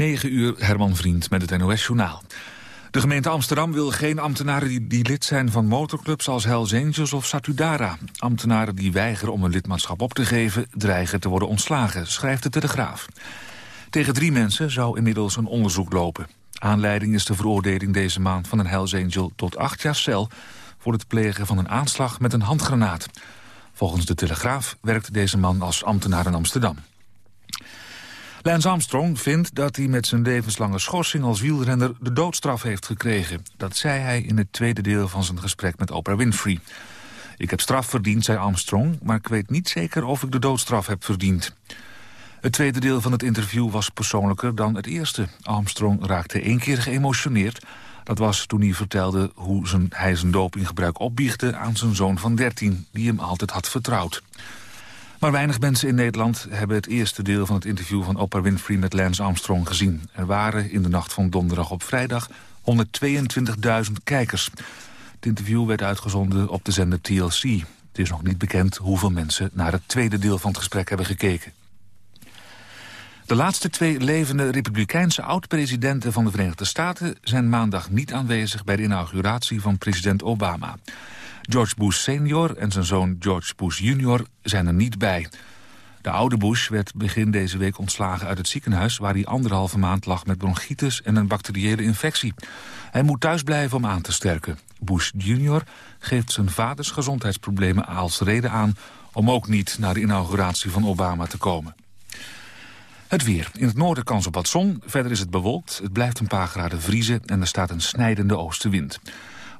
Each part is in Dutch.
9 uur, Herman Vriend met het NOS-journaal. De gemeente Amsterdam wil geen ambtenaren die, die, lid zijn van motorclubs als Hells Angels of Satudara. Ambtenaren die weigeren om een lidmaatschap op te geven dreigen te worden ontslagen, schrijft de Telegraaf. Tegen drie mensen zou inmiddels een onderzoek lopen. Aanleiding is de veroordeling deze maand van een Hells Angel tot acht jaar cel... voor het plegen van een aanslag met een handgranaat. Volgens de Telegraaf werkt deze man als ambtenaar in Amsterdam. Lance Armstrong vindt dat hij met zijn levenslange schorsing als wielrenner de doodstraf heeft gekregen. Dat zei hij in het tweede deel van zijn gesprek met Oprah Winfrey. Ik heb straf verdiend, zei Armstrong, maar ik weet niet zeker of ik de doodstraf heb verdiend. Het tweede deel van het interview was persoonlijker dan het eerste. Armstrong raakte één keer geëmotioneerd. Dat was toen hij vertelde hoe zijn, hij zijn dopinggebruik opbiechte aan zijn zoon van 13, die hem altijd had vertrouwd. Maar weinig mensen in Nederland hebben het eerste deel van het interview van Oprah Winfrey met Lance Armstrong gezien. Er waren in de nacht van donderdag op vrijdag 122.000 kijkers. Het interview werd uitgezonden op de zender TLC. Het is nog niet bekend hoeveel mensen naar het tweede deel van het gesprek hebben gekeken. De laatste twee levende republikeinse oud-presidenten van de Verenigde Staten... zijn maandag niet aanwezig bij de inauguratie van president Obama. George Bush senior en zijn zoon George Bush junior zijn er niet bij. De oude Bush werd begin deze week ontslagen uit het ziekenhuis... waar hij anderhalve maand lag met bronchitis en een bacteriële infectie. Hij moet thuis blijven om aan te sterken. Bush junior geeft zijn vaders gezondheidsproblemen als reden aan... om ook niet naar de inauguratie van Obama te komen. Het weer. In het noorden kans op wat zon. Verder is het bewolkt. Het blijft een paar graden vriezen en er staat een snijdende oostenwind.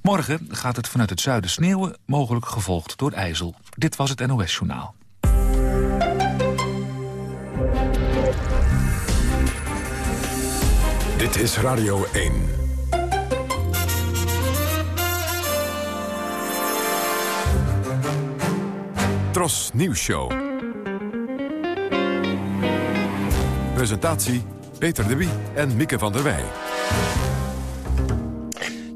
Morgen gaat het vanuit het zuiden sneeuwen, mogelijk gevolgd door ijzel. Dit was het NOS Journaal. Dit is Radio 1. Tros Nieuws Show. Presentatie Peter de Wie en Mieke van der Wij.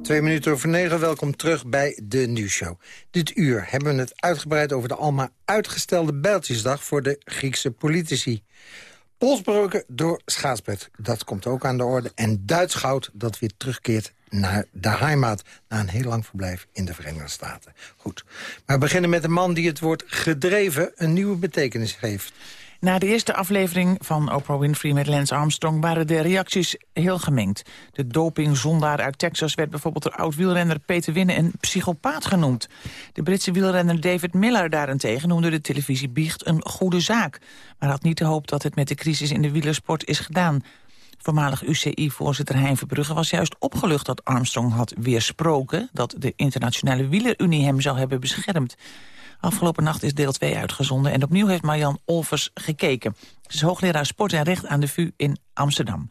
Twee minuten over negen, welkom terug bij de nieuwsshow. Dit uur hebben we het uitgebreid over de almaar uitgestelde Bijltjesdag... voor de Griekse politici. Polsbroken door schaatsbed, dat komt ook aan de orde. En Duits goud, dat weer terugkeert naar de heimat... na een heel lang verblijf in de Verenigde Staten. Goed, maar we beginnen met een man die het woord gedreven... een nieuwe betekenis geeft. Na de eerste aflevering van Oprah Winfrey met Lance Armstrong... waren de reacties heel gemengd. De dopingzondaar uit Texas werd bijvoorbeeld door oud-wielrenner Peter Winnen een psychopaat genoemd. De Britse wielrenner David Miller daarentegen noemde de televisiebiecht een goede zaak. Maar had niet de hoop dat het met de crisis in de wielersport is gedaan. Voormalig UCI-voorzitter Hein Verbrugge was juist opgelucht dat Armstrong had weersproken... dat de internationale wielerunie hem zou hebben beschermd. Afgelopen nacht is deel 2 uitgezonden en opnieuw heeft Marjan Olvers gekeken. Ze is hoogleraar sport en recht aan de VU in Amsterdam.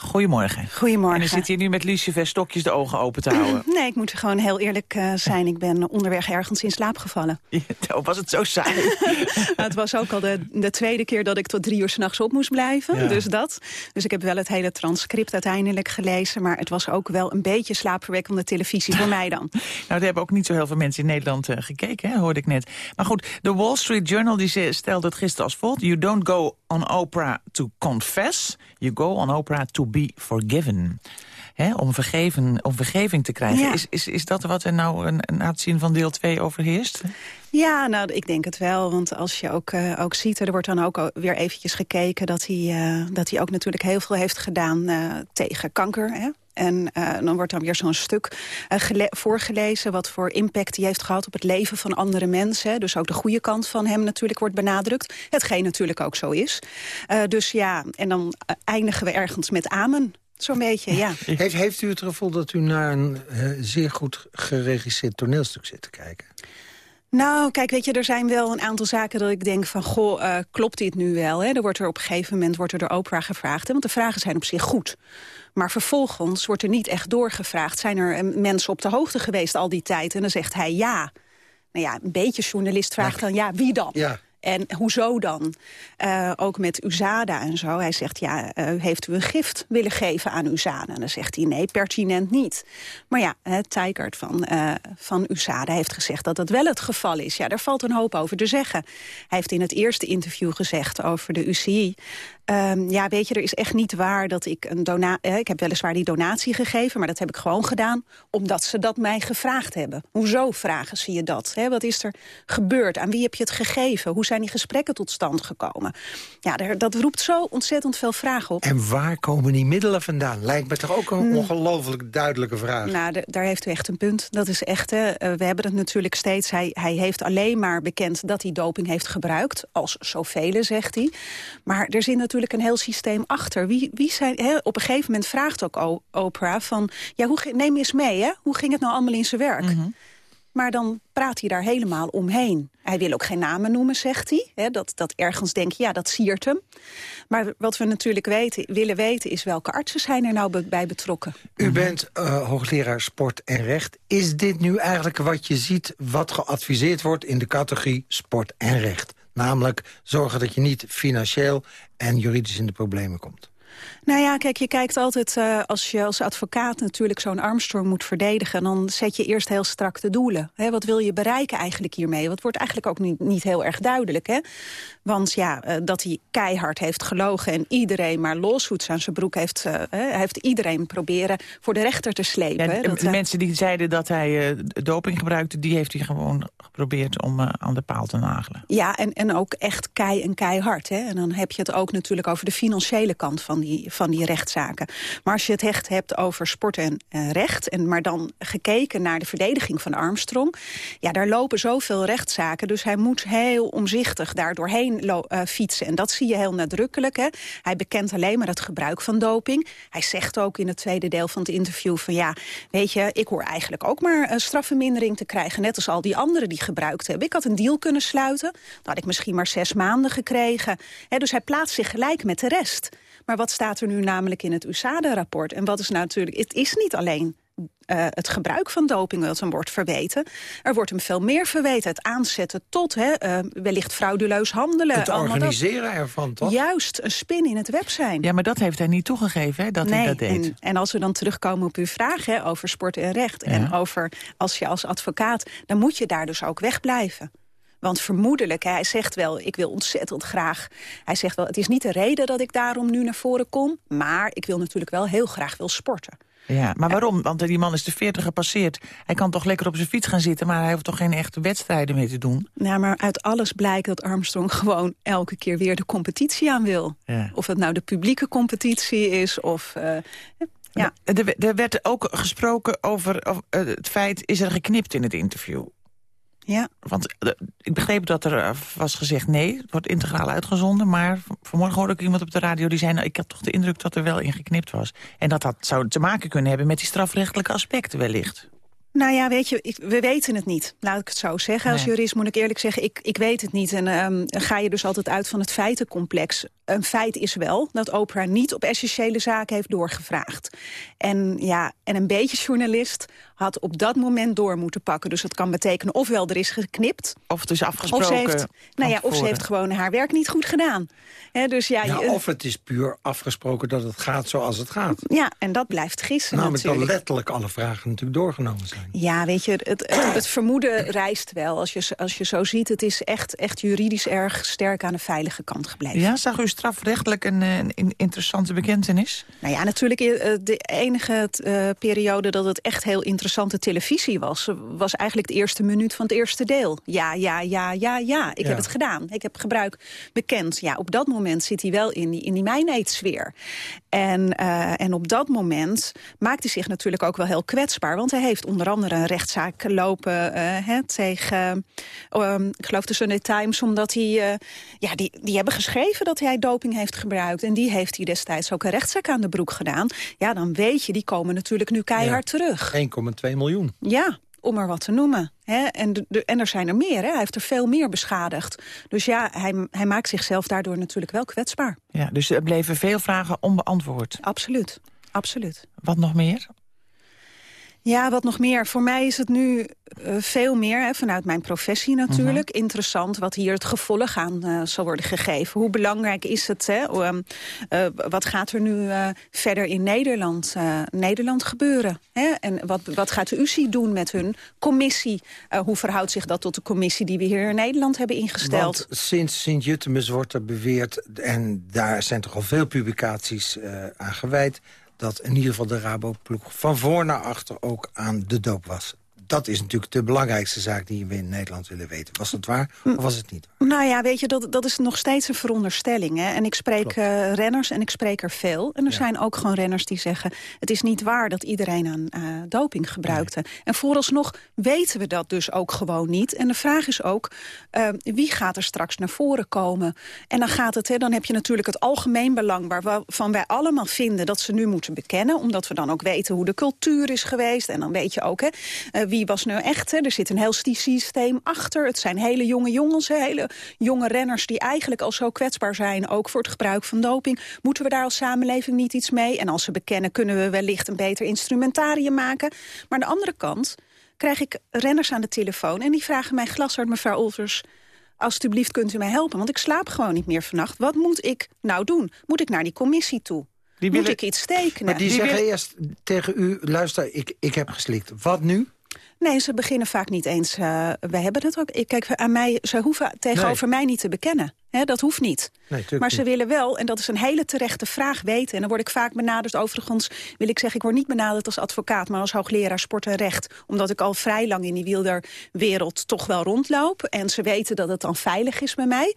Goedemorgen. Goedemorgen. En je zit hier nu met Lucifer stokjes de ogen open te houden. Nee, ik moet gewoon heel eerlijk uh, zijn. Ik ben onderweg ergens in slaap gevallen. Ja, was het zo saai? het was ook al de, de, tweede keer dat ik tot drie uur s'nachts op moest blijven. Ja. Dus dat. Dus ik heb wel het hele transcript uiteindelijk gelezen. Maar het was ook wel een beetje slaapverwekkende televisie voor mij dan. Nou, er hebben ook niet zo heel veel mensen in Nederland uh, gekeken, hè, hoorde ik net. Maar goed, de Wall Street Journal die stelde het gisteren als volgt. You don't go on Oprah to confess. You go on Oprah to be forgiven. om, vergeven, om vergeving te krijgen. Is, is, is dat wat er nou een, een uitzien van deel 2 overheerst? Ja, nou, ik denk het wel. Want als je ook, uh, ook ziet, er wordt dan ook weer eventjes gekeken... dat hij, uh, dat hij ook natuurlijk heel veel heeft gedaan uh, tegen kanker. Hè? En uh, dan wordt dan weer zo'n stuk uh, voorgelezen... wat voor impact hij heeft gehad op het leven van andere mensen. Dus ook de goede kant van hem natuurlijk wordt benadrukt. Hetgeen natuurlijk ook zo is. Uh, dus ja, en dan eindigen we ergens met amen. Zo'n beetje, ja. Heeft, heeft u het gevoel dat u naar een zeer goed geregisseerd toneelstuk zit te kijken? Nou, kijk, weet je, er zijn wel een aantal zaken dat ik denk van... goh, uh, klopt dit nu wel? Hè? Er wordt er op een gegeven moment wordt er door Oprah gevraagd. Hè? Want de vragen zijn op zich goed. Maar vervolgens wordt er niet echt doorgevraagd. Zijn er mensen op de hoogte geweest al die tijd? En dan zegt hij ja. Nou ja, een beetje journalist vraagt dan ja, wie dan? Ja. En hoezo dan? Uh, ook met USADA en zo. Hij zegt, ja, uh, heeft u een gift willen geven aan USADA? En dan zegt hij, nee, pertinent niet. Maar ja, Tijkert van, van USADA heeft gezegd dat dat wel het geval is. Ja, daar valt een hoop over te zeggen. Hij heeft in het eerste interview gezegd over de UCI... Um, ja, weet je, er is echt niet waar dat ik een donatie... ik heb weliswaar die donatie gegeven, maar dat heb ik gewoon gedaan... omdat ze dat mij gevraagd hebben. Hoezo vragen ze je dat? Wat is er gebeurd? Aan wie heb je het gegeven? Hoe zijn die gesprekken tot stand gekomen? Ja, daar, dat roept zo ontzettend veel vragen op. En waar komen die middelen vandaan? Lijkt me toch ook een mm. ongelooflijk duidelijke vraag. Nou, daar heeft u echt een punt. Dat is echt, hè, eh, we hebben het natuurlijk steeds... Hij, hij heeft alleen maar bekend dat hij doping heeft gebruikt. Als zoveel, zegt hij. Maar er zit natuurlijk een heel systeem achter. Wie, wie zijn, hè, op een gegeven moment vraagt ook Oprah van... Ja, hoe, neem eens mee, hè? hoe ging het nou allemaal in zijn werk? Mm maar dan praat hij daar helemaal omheen. Hij wil ook geen namen noemen, zegt hij. He, dat, dat ergens denk je, ja, dat siert hem. Maar wat we natuurlijk weten, willen weten is welke artsen zijn er nou bij betrokken. U bent uh, hoogleraar sport en recht. Is dit nu eigenlijk wat je ziet wat geadviseerd wordt in de categorie sport en recht? Namelijk zorgen dat je niet financieel en juridisch in de problemen komt. Nou ja, kijk, je kijkt altijd, uh, als je als advocaat natuurlijk zo'n Armstrong moet verdedigen... dan zet je eerst heel strak de doelen. Hè? Wat wil je bereiken eigenlijk hiermee? Wat wordt eigenlijk ook niet, niet heel erg duidelijk, hè? Want ja, uh, dat hij keihard heeft gelogen en iedereen maar lawsuits aan zijn broek heeft... Uh, heeft iedereen proberen voor de rechter te slepen. Ja, de mensen die zeiden dat hij doping gebruikte... die heeft hij gewoon geprobeerd om aan de paal te nagelen. Ja, en, en ook echt kei en keihard. Hè? En dan heb je het ook natuurlijk over de financiële kant van die van die rechtszaken. Maar als je het echt hebt over sport en recht... En, maar dan gekeken naar de verdediging van Armstrong... ja, daar lopen zoveel rechtszaken. Dus hij moet heel omzichtig daar doorheen uh, fietsen. En dat zie je heel nadrukkelijk. Hè. Hij bekent alleen maar het gebruik van doping. Hij zegt ook in het tweede deel van het interview van... ja, weet je, ik hoor eigenlijk ook maar een strafvermindering te krijgen... net als al die anderen die gebruikt hebben. Ik had een deal kunnen sluiten. Dan had ik misschien maar zes maanden gekregen. dus hij plaatst zich gelijk met de rest. Maar wat staat er nu namelijk in het USADA-rapport? En wat is nou natuurlijk... Het is niet alleen uh, het gebruik van doping dat hem wordt verweten. Er wordt hem veel meer verweten. Het aanzetten tot hè, uh, wellicht frauduleus handelen. Het organiseren ervan, toch? Juist, een spin in het web zijn. Ja, maar dat heeft hij niet toegegeven, hè, dat nee, hij dat deed. En, en als we dan terugkomen op uw vraag hè, over sport en recht... Ja. en over als je als advocaat... dan moet je daar dus ook wegblijven. Want vermoedelijk, hij zegt wel, ik wil ontzettend graag... hij zegt wel, het is niet de reden dat ik daarom nu naar voren kom... maar ik wil natuurlijk wel heel graag wil sporten. Ja, maar waarom? Want die man is de 40 gepasseerd. Hij kan toch lekker op zijn fiets gaan zitten... maar hij heeft toch geen echte wedstrijden mee te doen? Nou, maar uit alles blijkt dat Armstrong gewoon elke keer weer de competitie aan wil. Ja. Of het nou de publieke competitie is of... Uh, ja. Er, er, werd ook gesproken over, over uh, het feit... is er geknipt in het interview? Ja. Want uh, ik begreep dat er uh, was gezegd nee, het wordt integraal uitgezonden. Maar vanmorgen hoorde ik iemand op de radio die zei... Nou, ik had toch de indruk dat er wel in geknipt was. En dat had, zou te maken kunnen hebben met die strafrechtelijke aspecten wellicht. Nou ja, weet je, ik, we weten het niet. Laat ik het zo zeggen. Als jurist moet ik eerlijk zeggen, ik, ik weet het niet. En um, ga je dus altijd uit van het feitencomplex. Een feit is wel dat Oprah niet op essentiële zaken heeft doorgevraagd. En ja, en een beetje journalist had op dat moment door moeten pakken. Dus dat kan betekenen ofwel er is geknipt. Of het is afgesproken. Of ze heeft, nou ja, of ze heeft gewoon haar werk niet goed gedaan. dus ja, ja, of het is puur afgesproken dat het gaat zoals het gaat. Ja, en dat blijft gissen Namelijk natuurlijk. dat letterlijk alle vragen natuurlijk doorgenomen zijn. Ja, weet je, het, het, het, vermoeden reist wel. Als je, als je zo ziet, het is echt, echt juridisch erg sterk aan de veilige kant gebleven. Ja, zag u strafrechtelijk een, een interessante bekentenis? Nou ja, natuurlijk eh, de enige uh, periode dat het echt heel interessante televisie was... was eigenlijk de eerste minuut van het eerste deel. Ja, ja, ja, ja, ja, ik ja. heb het gedaan. Ik heb gebruik bekend. Ja, op dat moment zit hij wel in die, in die mijneetsfeer. En, uh, en op dat moment maakt hij zich natuurlijk ook wel heel kwetsbaar. Want hij heeft onder andere een rechtszaak lopen uh, hè, tegen, um, ik geloof de Sunday Times, omdat hij, uh, ja, die, die hebben geschreven dat hij doping heeft gebruikt. En die heeft hij destijds ook een rechtszaak aan de broek gedaan. Ja, dan weet je, die komen natuurlijk nu keihard ja, terug. 1,2 miljoen. Ja, om er wat te noemen. Hè? En, de, de, en er zijn er meer, hè? hij heeft er veel meer beschadigd. Dus ja, hij, hij maakt zichzelf daardoor natuurlijk wel kwetsbaar. Ja, dus er bleven veel vragen onbeantwoord. Absoluut, absoluut. Wat nog meer? Ja, wat nog meer. Voor mij is het nu uh, veel meer, hè, vanuit mijn professie natuurlijk, Mhm. interessant wat hier het gevolg aan uh, zal worden gegeven. Hoe belangrijk is het? Hè? Um, uh, wat gaat er nu verder in Nederland, Nederland gebeuren? Hè? En wat, wat gaat de UCI doen met hun commissie? hoe verhoudt zich dat tot de commissie die we hier in Nederland hebben ingesteld? Want sinds Sint-Jutemus wordt er beweerd, en daar zijn toch al veel publicaties aan gewijd dat in ieder geval de Rabo-ploeg van voor naar achter ook aan de doop was. Dat is natuurlijk de belangrijkste zaak die we in Nederland willen weten. Was het waar of was het niet waar? Nou ja, weet je, dat, dat is nog steeds een veronderstelling. Hè? En ik spreek uh, renners en ik spreek er veel. En er ja. zijn ook gewoon renners die zeggen... het is niet waar dat iedereen aan uh, doping gebruikte. Nee. En vooralsnog weten we dat dus ook gewoon niet. En de vraag is ook, uh, wie gaat er straks naar voren komen? En dan gaat het, hè, dan heb je natuurlijk het algemeen belang... waarvan wij allemaal vinden dat ze nu moeten bekennen. Omdat we dan ook weten hoe de cultuur is geweest. En dan weet je ook, hè, wie was nu echt? Hè? Er zit een heel systeem achter. Het zijn hele jonge jongens, hele jonge renners... die eigenlijk al zo kwetsbaar zijn, ook voor het gebruik van doping. Moeten we daar als samenleving niet iets mee? En als ze bekennen, kunnen we wellicht een beter instrumentarium maken. Maar aan de andere kant krijg ik renners aan de telefoon... en die vragen mij glashard, mevrouw Olvers... alstublieft kunt u mij helpen, want ik slaap gewoon niet meer vannacht. Wat moet ik nou doen? Moet ik naar die commissie toe? Die Moet ik iets tekenen? Maar die, die zeggen willen... eerst tegen u, luister, ik, ik heb geslikt. Wat nu? Nee, ze beginnen vaak niet eens. Uh, we hebben het ook. Ik kijk aan mij. Ze hoeven tegenover nee. mij niet te bekennen. He, dat hoeft niet. Nee, maar ze niet. willen wel, en dat is een hele terechte vraag, weten. En dan word ik vaak benaderd. Overigens wil ik zeggen, ik word niet benaderd als advocaat... maar als hoogleraar sport en recht. Omdat ik al vrij lang in die wielderwereld toch wel rondloop. En ze weten dat het dan veilig is bij mij.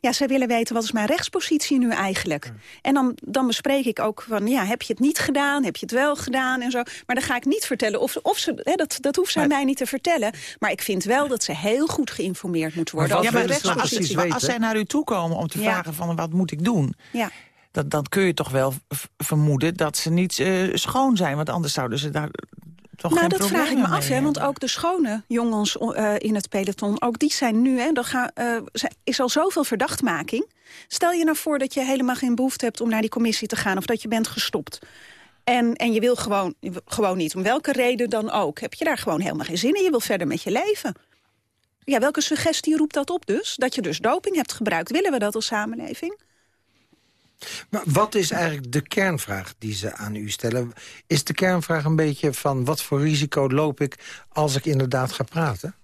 Ja, zij willen weten, wat is mijn rechtspositie nu eigenlijk? Ja. En dan, dan bespreek ik ook van, ja, heb je het niet gedaan? Heb je het wel gedaan? En zo. Maar dan ga ik niet vertellen of, of ze... Hè, dat, dat hoeft zij maar, mij niet te vertellen. Maar ik vind wel dat ze heel goed geïnformeerd moeten worden. ja, maar, rechtspositie, maar als zij naar u toe komen om te ja. vragen van, wat moet ik doen? Ja. Dat, dan kun je toch wel vermoeden dat ze niet uh, schoon zijn. Want anders zouden ze daar toch nou, dat vraag ik me af, hè, want ook de schone jongens uh, in het peloton... ook die zijn nu, hè, ga, uh, is al zoveel verdachtmaking. Stel je nou voor dat je helemaal geen behoefte hebt om naar die commissie te gaan... of dat je bent gestopt. En, en je wil gewoon, gewoon niet, om welke reden dan ook... heb je daar gewoon helemaal geen zin in, je wil verder met je leven. Ja, welke suggestie roept dat op dus? Dat je dus doping hebt gebruikt. Willen we dat als samenleving? Maar wat is eigenlijk de kernvraag die ze aan u stellen? Is de kernvraag een beetje van wat voor risico loop ik als ik inderdaad ga praten?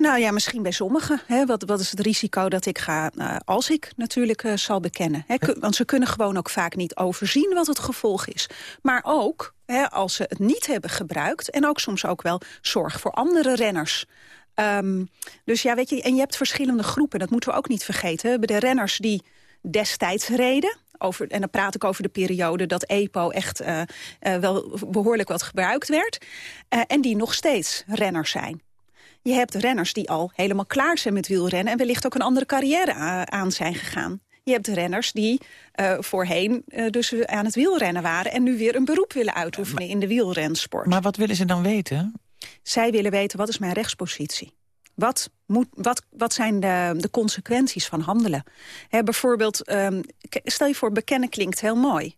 Nou ja, misschien bij sommigen. Hè. Wat, wat is het risico dat ik ga, uh, als ik natuurlijk uh, zal bekennen. Hè. Want ze kunnen gewoon ook vaak niet overzien wat het gevolg is. Maar ook hè, als ze het niet hebben gebruikt. En ook soms ook wel zorg voor andere renners. Um, dus ja, weet je, en je hebt verschillende groepen. Dat moeten we ook niet vergeten. We hebben de renners die destijds reden. Over, en dan praat ik over de periode dat EPO echt uh, uh, wel behoorlijk wat gebruikt werd. Uh, en die nog steeds renners zijn. Je hebt renners die al helemaal klaar zijn met wielrennen... en wellicht ook een andere carrière aan zijn gegaan. Je hebt renners die uh, voorheen uh, dus aan het wielrennen waren... en nu weer een beroep willen uitoefenen in de wielrensport. Maar wat willen ze dan weten? Zij willen weten, wat is mijn rechtspositie? Wat, moet, wat, wat zijn de, de consequenties van handelen? He, bijvoorbeeld, um, stel je voor, bekennen klinkt heel mooi.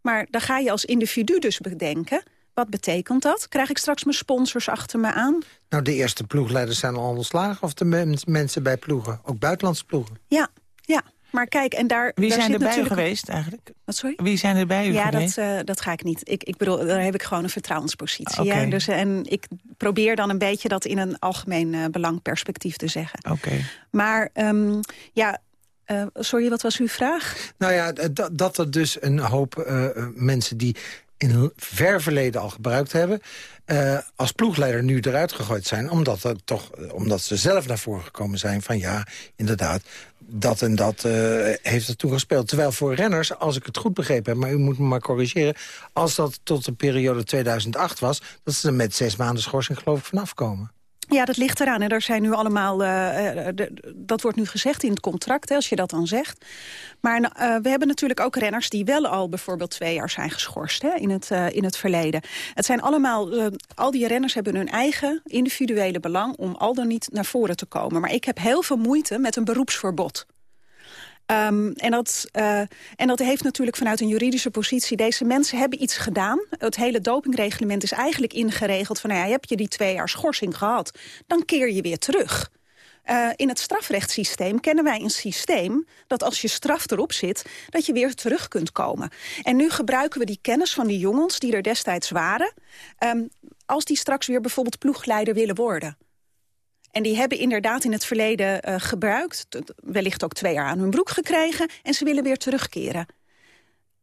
Maar dan ga je als individu dus bedenken... Wat betekent dat? Krijg ik straks mijn sponsors achter me aan? Nou, de eerste ploegleiders zijn al ontslagen... of de mens, mensen bij ploegen, ook buitenlandse ploegen? Ja, ja. Maar kijk, en daar... Wie daar zijn er bij natuurlijk... u geweest eigenlijk? Wat, sorry? Wie zijn er bij u ja, geweest? Ja, dat, uh, dat ga ik niet. Ik, ik bedoel, daar heb ik gewoon een vertrouwenspositie. Okay. Ja? Dus, en ik probeer dan een beetje dat in een algemeen uh, belangperspectief te zeggen. Oké. Okay. Maar um, ja... Uh, sorry, wat was uw vraag? Nou ja, dat, dat er dus een hoop uh, mensen die in ver verleden al gebruikt hebben... Uh, als ploegleider nu eruit gegooid zijn... Omdat, er toch, omdat ze zelf naar voren gekomen zijn van ja, inderdaad... dat en dat heeft er toen gespeeld. Terwijl voor renners, als ik het goed begrepen heb... maar u moet me maar corrigeren... als dat tot de periode 2008 was... dat ze er met zes maanden schorsing geloof ik vanaf komen. Ja, dat ligt eraan. En daar zijn nu allemaal, uh, de, dat wordt nu gezegd in het contract, hè, als je dat dan zegt. Maar we hebben natuurlijk ook renners die wel al bijvoorbeeld twee jaar zijn geschorst hè, in, het, in het verleden. Het zijn allemaal, al die renners hebben hun eigen individuele belang om al dan niet naar voren te komen. Maar ik heb heel veel moeite met een beroepsverbod. Ehm, en, dat, uh, en dat heeft natuurlijk vanuit een juridische positie... deze mensen hebben iets gedaan. Het hele dopingreglement is eigenlijk ingeregeld... van nou ja, heb je die twee jaar schorsing gehad... dan keer je weer terug. Uh, in het strafrechtssysteem kennen wij een systeem... dat als je straf erop zit, dat je weer terug kunt komen. En nu gebruiken we die kennis van die jongens die er destijds waren... Um, als die straks weer bijvoorbeeld ploegleider willen worden... En die hebben inderdaad in het verleden uh, gebruikt. Wellicht ook twee jaar aan hun broek gekregen. En ze willen weer terugkeren.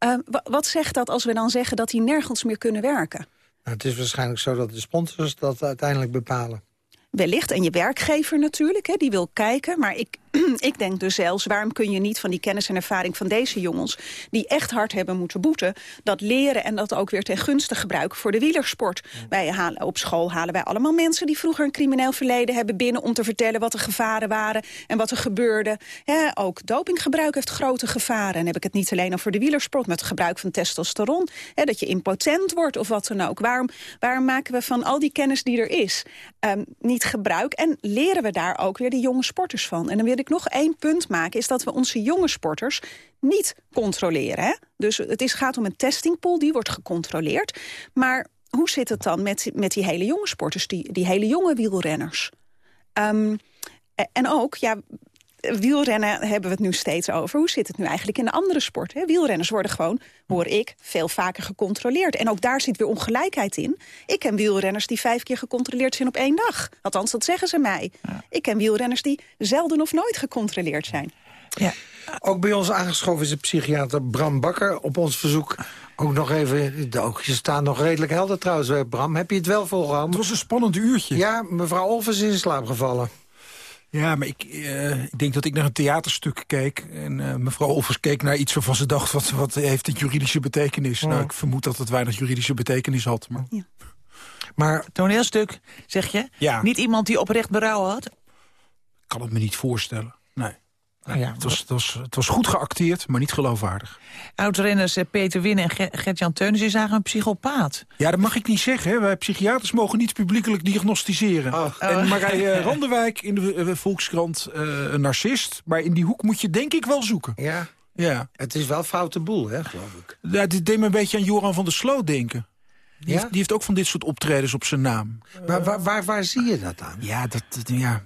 Uh, wat zegt dat als we dan zeggen dat die nergens meer kunnen werken? Nou, het is waarschijnlijk zo dat de sponsors dat uiteindelijk bepalen. Wellicht. En je werkgever natuurlijk, hè, die wil kijken. Maar ik, ik denk dus zelfs, waarom kun je niet van die kennis en ervaring van deze jongens... die echt hard hebben moeten boeten, dat leren en dat ook weer ten gunste gebruiken voor de wielersport. Wij halen, op school halen wij allemaal mensen die vroeger een crimineel verleden hebben binnen... om te vertellen wat de gevaren waren en wat er gebeurde. ook dopinggebruik heeft grote gevaren. En heb ik het niet alleen over de wielersport, maar het gebruik van testosteron. dat je impotent wordt of wat dan ook. Waarom, waarom maken we van al die kennis die er is um, niet gebruik? En leren we daar ook weer de jonge sporters van? En dan wil ik nog één punt maken... is dat we onze jonge sporters niet controleren. Hè? Dus het is, gaat om een testingpool, die wordt gecontroleerd. Maar hoe zit het dan met, met die hele jonge sporters, die, die hele jonge wielrenners? Um, en ook, ja, wielrennen hebben we het nu steeds over. Hoe zit het nu eigenlijk in de andere sporten? Wielrenners worden gewoon, hoor ik, veel vaker gecontroleerd. En ook daar zit weer ongelijkheid in. Ik ken wielrenners die vijf keer gecontroleerd zijn op één dag. Althans, dat zeggen ze mij. Ik ken wielrenners die zelden of nooit gecontroleerd zijn. Ja. Ook bij ons aangeschoven is de psychiater Bram Bakker. Op ons verzoek ook nog even... De oogjes staan nog redelijk helder trouwens, eh, Bram. Heb je het wel volgehouden? Het was een spannend uurtje. Ja, mevrouw Olvers is in slaap gevallen. Ja, maar ik, uh, ik denk dat ik naar een theaterstuk keek. En uh, mevrouw Olvers keek naar iets waarvan ze dacht... wat, wat heeft het juridische betekenis? Nou, ik vermoed dat het weinig juridische betekenis had. Maar, ja. maar toneelstuk, zeg je? Ja. Niet iemand die oprecht berouw had? Ik kan het me niet voorstellen. Nou ja, het, was, het, was, het was goed geacteerd, maar niet geloofwaardig. Oud-renners eh, Peter Winnen en Gert-Jan Teunissen zagen een psychopaat. Ja, dat mag ik niet zeggen. Hè. Wij psychiaters mogen niet publiekelijk diagnosticeren. Oh. En Marije Randerwijk in de uh, Volkskrant een narcist. Maar in die hoek moet je denk ik wel zoeken. Ja, ja. het is wel foute boel, hè, geloof ik. Ja, dit deed me een beetje aan Joran van der Sloot denken. Die, ja? heeft, die heeft ook van dit soort optredens op zijn naam. Maar waar, waar, waar zie je dat aan? Ja, dat... ja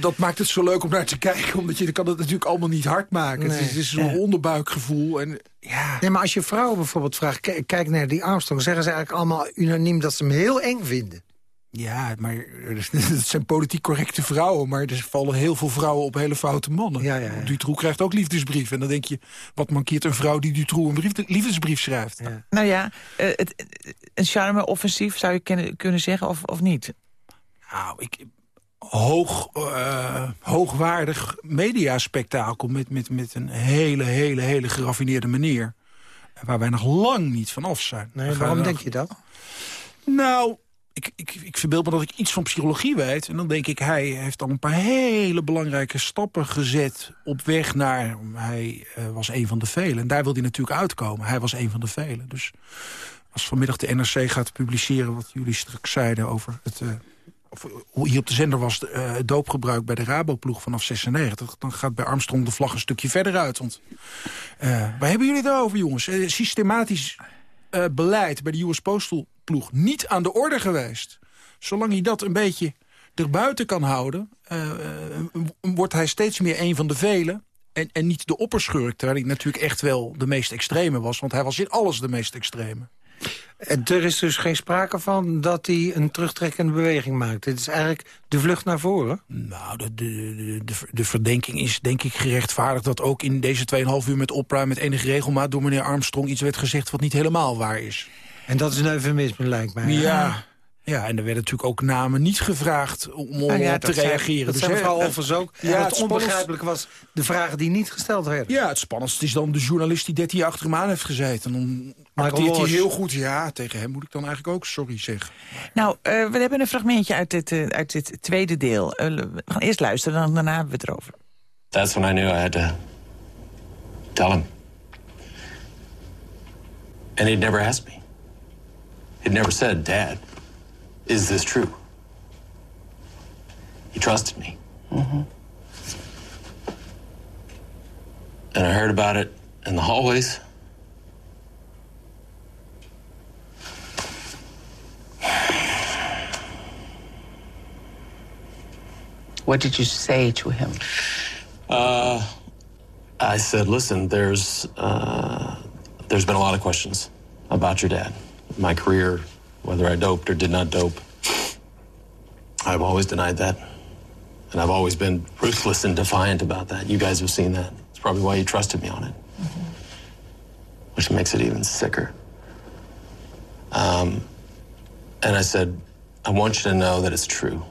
dat maakt het zo leuk om naar te kijken. Omdat je kan het natuurlijk allemaal niet hard maken. Het is, het is zo'n onderbuikgevoel. En, ja. Nee, maar als je vrouwen bijvoorbeeld vraagt... kijk naar die Armstrong... zeggen ze eigenlijk allemaal unaniem dat ze hem heel eng vinden. Ja, maar het zijn politiek correcte vrouwen... maar er vallen heel veel vrouwen op hele foute mannen. Ja, ja, ja. Dutroux krijgt ook liefdesbrief. En dan denk je, wat mankeert een vrouw die Dutroux een brief, liefdesbrief schrijft? Ja. Nou ja, uh, het, een charme-offensief zou je kunnen zeggen of, of niet? Nou, ik, hoog, uh, hoogwaardig mediaspectakel... Met, met, met een hele, hele, hele geraffineerde manier. Waar wij nog lang niet van af zijn. Nee, waarom denk je dat? Nou, ik, ik, ik verbeeld me dat ik iets van psychologie weet. En dan denk ik, hij heeft al een paar hele belangrijke stappen gezet... op weg naar, hij uh, was een van de velen. En daar wil hij natuurlijk uitkomen. Hij was een van de velen. Dus als vanmiddag de NRC gaat publiceren... wat jullie straks zeiden over het... Uh, of hier op de zender was uh, doopgebruik bij de Raboploeg vanaf 96. Dan gaat bij Armstrong de vlag een stukje verder uit. Want, uh, waar hebben jullie het over, jongens? Systematisch beleid bij de US Postal ploeg niet aan de orde geweest. Zolang hij dat een beetje erbuiten kan houden... wordt hij steeds meer een van de velen. En, en niet de opperschurk, terwijl hij natuurlijk echt wel de meest extreme was. Want hij was in alles de meest extreme. En er is dus geen sprake van dat hij een terugtrekkende beweging maakt. Het is eigenlijk de vlucht naar voren. Nou, de, de, de, de verdenking is denk ik gerechtvaardigd... dat ook in deze 2,5 uur met opruim met enige regelmaat... door meneer Armstrong iets werd gezegd wat niet helemaal waar is. En dat is een eufemisme, lijkt mij. Ja, ja, en er werden natuurlijk ook namen niet gevraagd om, om ah, te reageren. dat dus, zijn mevrouw Olvers ook. Ja, het, onbegrijpelijk was de vragen die niet gesteld werden. Ja, het spannendste is dan de journalist die 13 jaar achter hem aan heeft gezeten. Dan acteert hij heel goed. Ja, tegen hem moet ik dan eigenlijk ook sorry zeggen. Nou, uh, we hebben een fragmentje uit dit, uh, uit dit tweede deel. Uh, we gaan eerst luisteren, dan daarna hebben we het erover. That's when I knew I had to tell him. And he'd never asked me. He'd never said, Dad... Is this true? He trusted me. Mm-hmm. and I heard about it in the hallways. What did you say to him? Uh, I said, listen, there's uh, there's been a lot of questions about your dad, my career, whether I doped or did not dope. I've always denied that, and I've always been ruthless and defiant about that. You guys have seen that. It's probably why you trusted me on it, which makes it even sicker. Um, and I said, I want you to know that it's true.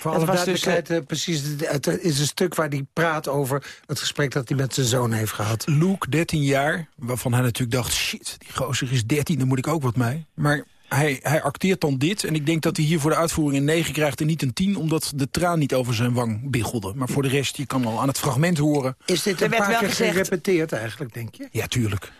Voor alle was dus, duidelijkheid, eh, precies, het het is een stuk waar hij praat over het gesprek dat hij met zijn zoon heeft gehad. Luke, 13 jaar, waarvan hij natuurlijk dacht... shit, die gozer is 13, daar moet ik ook wat mee. Maar hij, hij acteert dan dit. En ik denk dat hij hier voor de uitvoering een 9 krijgt en niet een 10... omdat de traan niet over zijn wang biggelde. Maar voor de rest, je kan al aan het fragment horen... Is dit Er een werd paar wel keer gezegd- gerepeteerd eigenlijk, denk je? Ja, tuurlijk.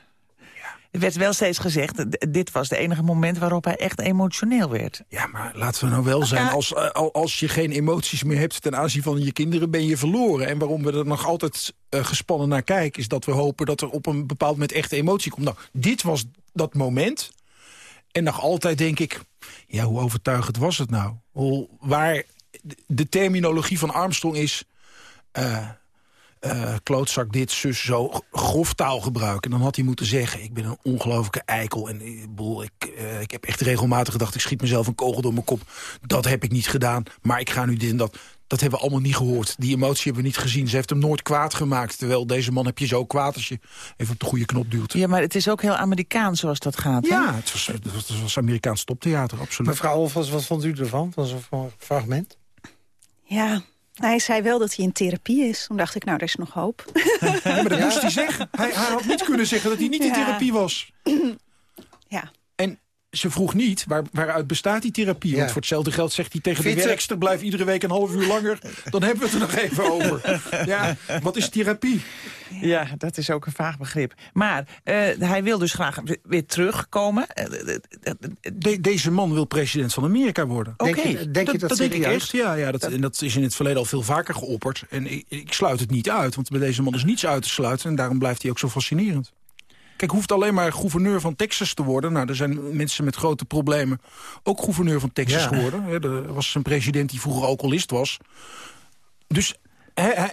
Er werd wel steeds gezegd, dit was de enige moment waarop hij echt emotioneel werd. Ja, maar laten we nou wel zijn. Ja. Als, eh, al- als je geen emoties meer hebt ten aanzien van je kinderen... ben je verloren. En waarom we er nog altijd eh, gespannen naar kijken... is dat we hopen dat er op een bepaald moment echte emotie komt. Nou, dit was dat moment. En nog altijd denk ik... ja, hoe overtuigend was het nou? Hoe, waar de terminologie van Armstrong is... eh, eh, klootzak dit, zus zo, grof taalgebruik. En dan had hij moeten zeggen, ik ben een ongelofelijke eikel. En ik, bedoel, ik, eh, ik heb echt regelmatig gedacht, ik schiet mezelf een kogel door mijn kop. Dat heb ik niet gedaan, maar ik ga nu dit en dat. Dat hebben we allemaal niet gehoord. Die emotie hebben we niet gezien. Ze heeft hem nooit kwaad gemaakt. Terwijl deze man heb je zo kwaad als je even op de goede knop duwt. Ja, maar het is ook heel Amerikaans zoals dat gaat. Ja, het was, het was, het was Amerikaans toptheater, absoluut. Mevrouw Olvers, wat vond u ervan, van zo'n fragment? Ja, hij zei wel dat hij in therapie is. Toen dacht ik, nou, er is nog hoop. Ja, maar dat moest hij zeggen. Hij, hij had niet kunnen zeggen dat hij niet in therapie was. Ja, ze vroeg niet, waar, waaruit bestaat die therapie? Ja. Want voor hetzelfde geld zegt hij tegen de werkster... blijf iedere week een half uur langer, dan hebben we het er nog even over. Ja, wat is therapie? Ja, dat is ook een vaag begrip. Maar eh, hij wil dus graag weer terugkomen. Eh, eh, De- deze man wil president van Amerika worden. Oké, Denk je, denk je dat, dat denk ik serieus? echt, ja. ja dat, en dat is in het verleden al veel vaker geopperd. En ik, ik sluit het niet uit, want bij deze man is niets uit te sluiten... en daarom blijft hij ook zo fascinerend. Kijk, hoeft alleen maar gouverneur van Texas te worden. Nou, er zijn mensen met grote problemen ook gouverneur van Texas Ja. geworden. Er was een president die vroeger alcoholist was. Dus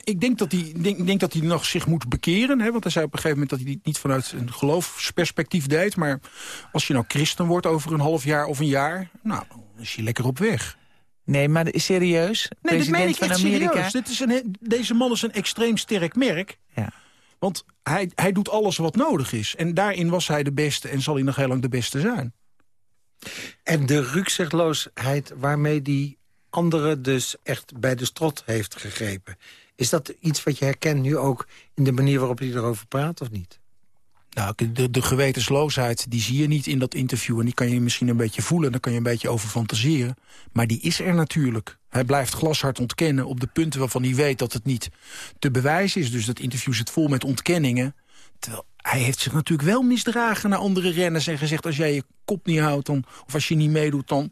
ik denk dat hij denk, denk dat hij nog zich moet bekeren. Hè, want hij zei op een gegeven moment dat hij het niet vanuit een geloofsperspectief deed. Maar als je nou christen wordt over een half jaar of een jaar... nou, dan is hij lekker op weg. nee, maar serieus? Nee, dit meen ik echt serieus. Dit is een, deze man is een extreem sterk merk. Ja. Want hij, hij doet alles wat nodig is. En daarin was hij de beste en zal hij nog heel lang de beste zijn. En de rukzichtloosheid waarmee die andere dus echt bij de strot heeft gegrepen. Is dat iets wat je herkent nu ook in de manier waarop hij erover praat of niet? Nou, de, de gewetensloosheid, die zie je niet in dat interview. En die kan je misschien een beetje voelen, daar kan je een beetje over fantaseren. Maar die is er natuurlijk. Hij blijft glashard ontkennen op de punten waarvan hij weet dat het niet te bewijzen is. Dus dat interview zit vol met ontkenningen. Terwijl hij heeft zich natuurlijk wel misdragen naar andere renners... en gezegd, als jij je kop niet houdt, dan, of als je niet meedoet... dan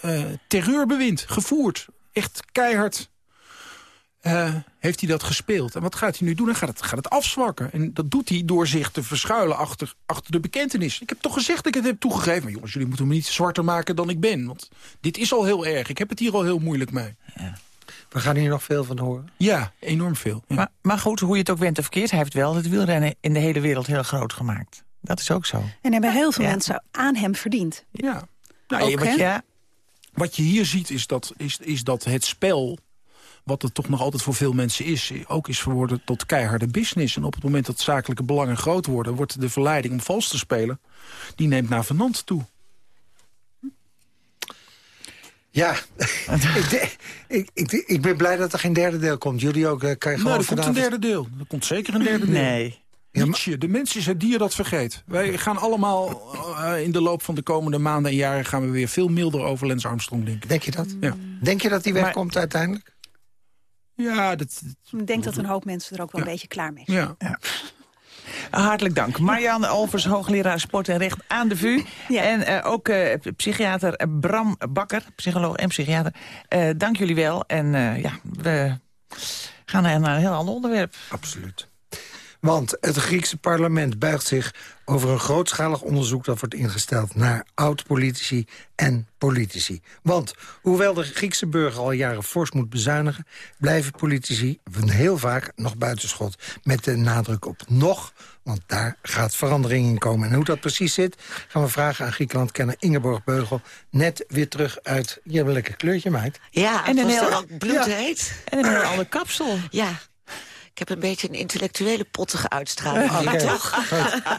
eh terreurbewind, gevoerd. Echt keihard eh, heeft hij dat gespeeld. En wat gaat hij nu doen? Hij gaat het, gaat het afzwakken. En dat doet hij door zich te verschuilen achter, achter de bekentenis. Ik heb toch gezegd dat ik het heb toegegeven. Maar jongens, jullie moeten me niet zwarter maken dan ik ben. Want dit is al heel erg. Ik heb het hier al heel moeilijk mee. We gaan hier nog veel van horen. Ja, enorm veel. Ja. Maar, maar goed, hoe je het ook went of verkeerd... hij heeft wel het wielrennen in de hele wereld heel groot gemaakt. Dat is ook zo. en hebben heel veel Ja. mensen aan hem verdiend. ja. Nou, Ook, wat, je, Ja, wat je hier ziet is dat, is, is dat het spel wat het toch nog altijd voor veel mensen is... ook is verworden tot keiharde business. En op het moment dat zakelijke belangen groot worden... wordt de verleiding om vals te spelen... die neemt naar venant toe. Ja, ik, ik, ik, ik ben blij dat er geen derde deel komt. Jullie ook, eh, kan je gewoon Nou, er komt een derde deel. Er komt zeker een derde deel. nee. Nietzsche, de mens is het dier dat vergeet. Wij gaan allemaal eh, in de loop van de komende maanden en jaren... gaan we weer veel milder over Lance Armstrong denken. Denk je dat? Ja. Denk je dat die wegkomt uiteindelijk? Ja, dat, Ik denk dat een hoop mensen er ook wel een beetje klaar mee zijn. ja. Hartelijk dank. Marianne Olvers, hoogleraar sport en recht aan de VU. Ja. En eh, ook eh, psychiater Bram Bakker, psycholoog en psychiater. Eh, dank jullie wel. En eh, ja, we gaan naar een heel ander onderwerp. Absoluut. Want het Griekse parlement buigt zich over een grootschalig onderzoek... dat wordt ingesteld naar oud-politici en politici. Want hoewel de Griekse burger al jaren fors moet bezuinigen... blijven politici heel vaak nog buitenschot. Met de nadruk op nog, want daar gaat verandering in komen. En hoe dat precies zit, gaan we vragen aan Griekenland-kenner Ingeborg Beugel. Net weer terug uit... Je hebt een lekker kleurtje, meid. Ja, en een heel bloedheet. En een heel ander kapsel. Ja, ik heb een beetje een intellectuele pottige uitstraling. Oké. toch?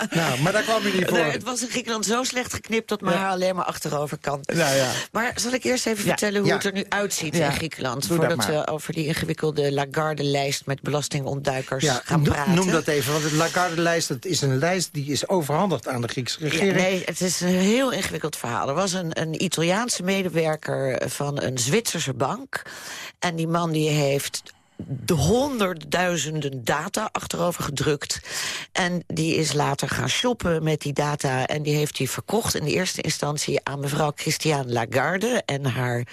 Nou, maar daar kwam je niet voor. Nee, het was in Griekenland zo slecht geknipt dat mijn haar alleen maar achterover kan. Nou ja. Maar zal ik eerst even Ja. vertellen hoe Ja. het er nu uitziet Ja. in Griekenland? Doe voordat we over die ingewikkelde Lagarde-lijst met belastingontduikers Ja, gaan no- praten. noem dat even, want het Lagarde-lijst dat is een lijst die is overhandigd aan de Griekse Ja, regering. nee, het is een heel ingewikkeld verhaal. Er was een, een Italiaanse medewerker van een Zwitserse bank. En die man die heeft de honderdduizenden data achterover gedrukt. En die is later gaan shoppen met die data. En die heeft hij verkocht in de eerste instantie aan mevrouw Christiane Lagarde... en haar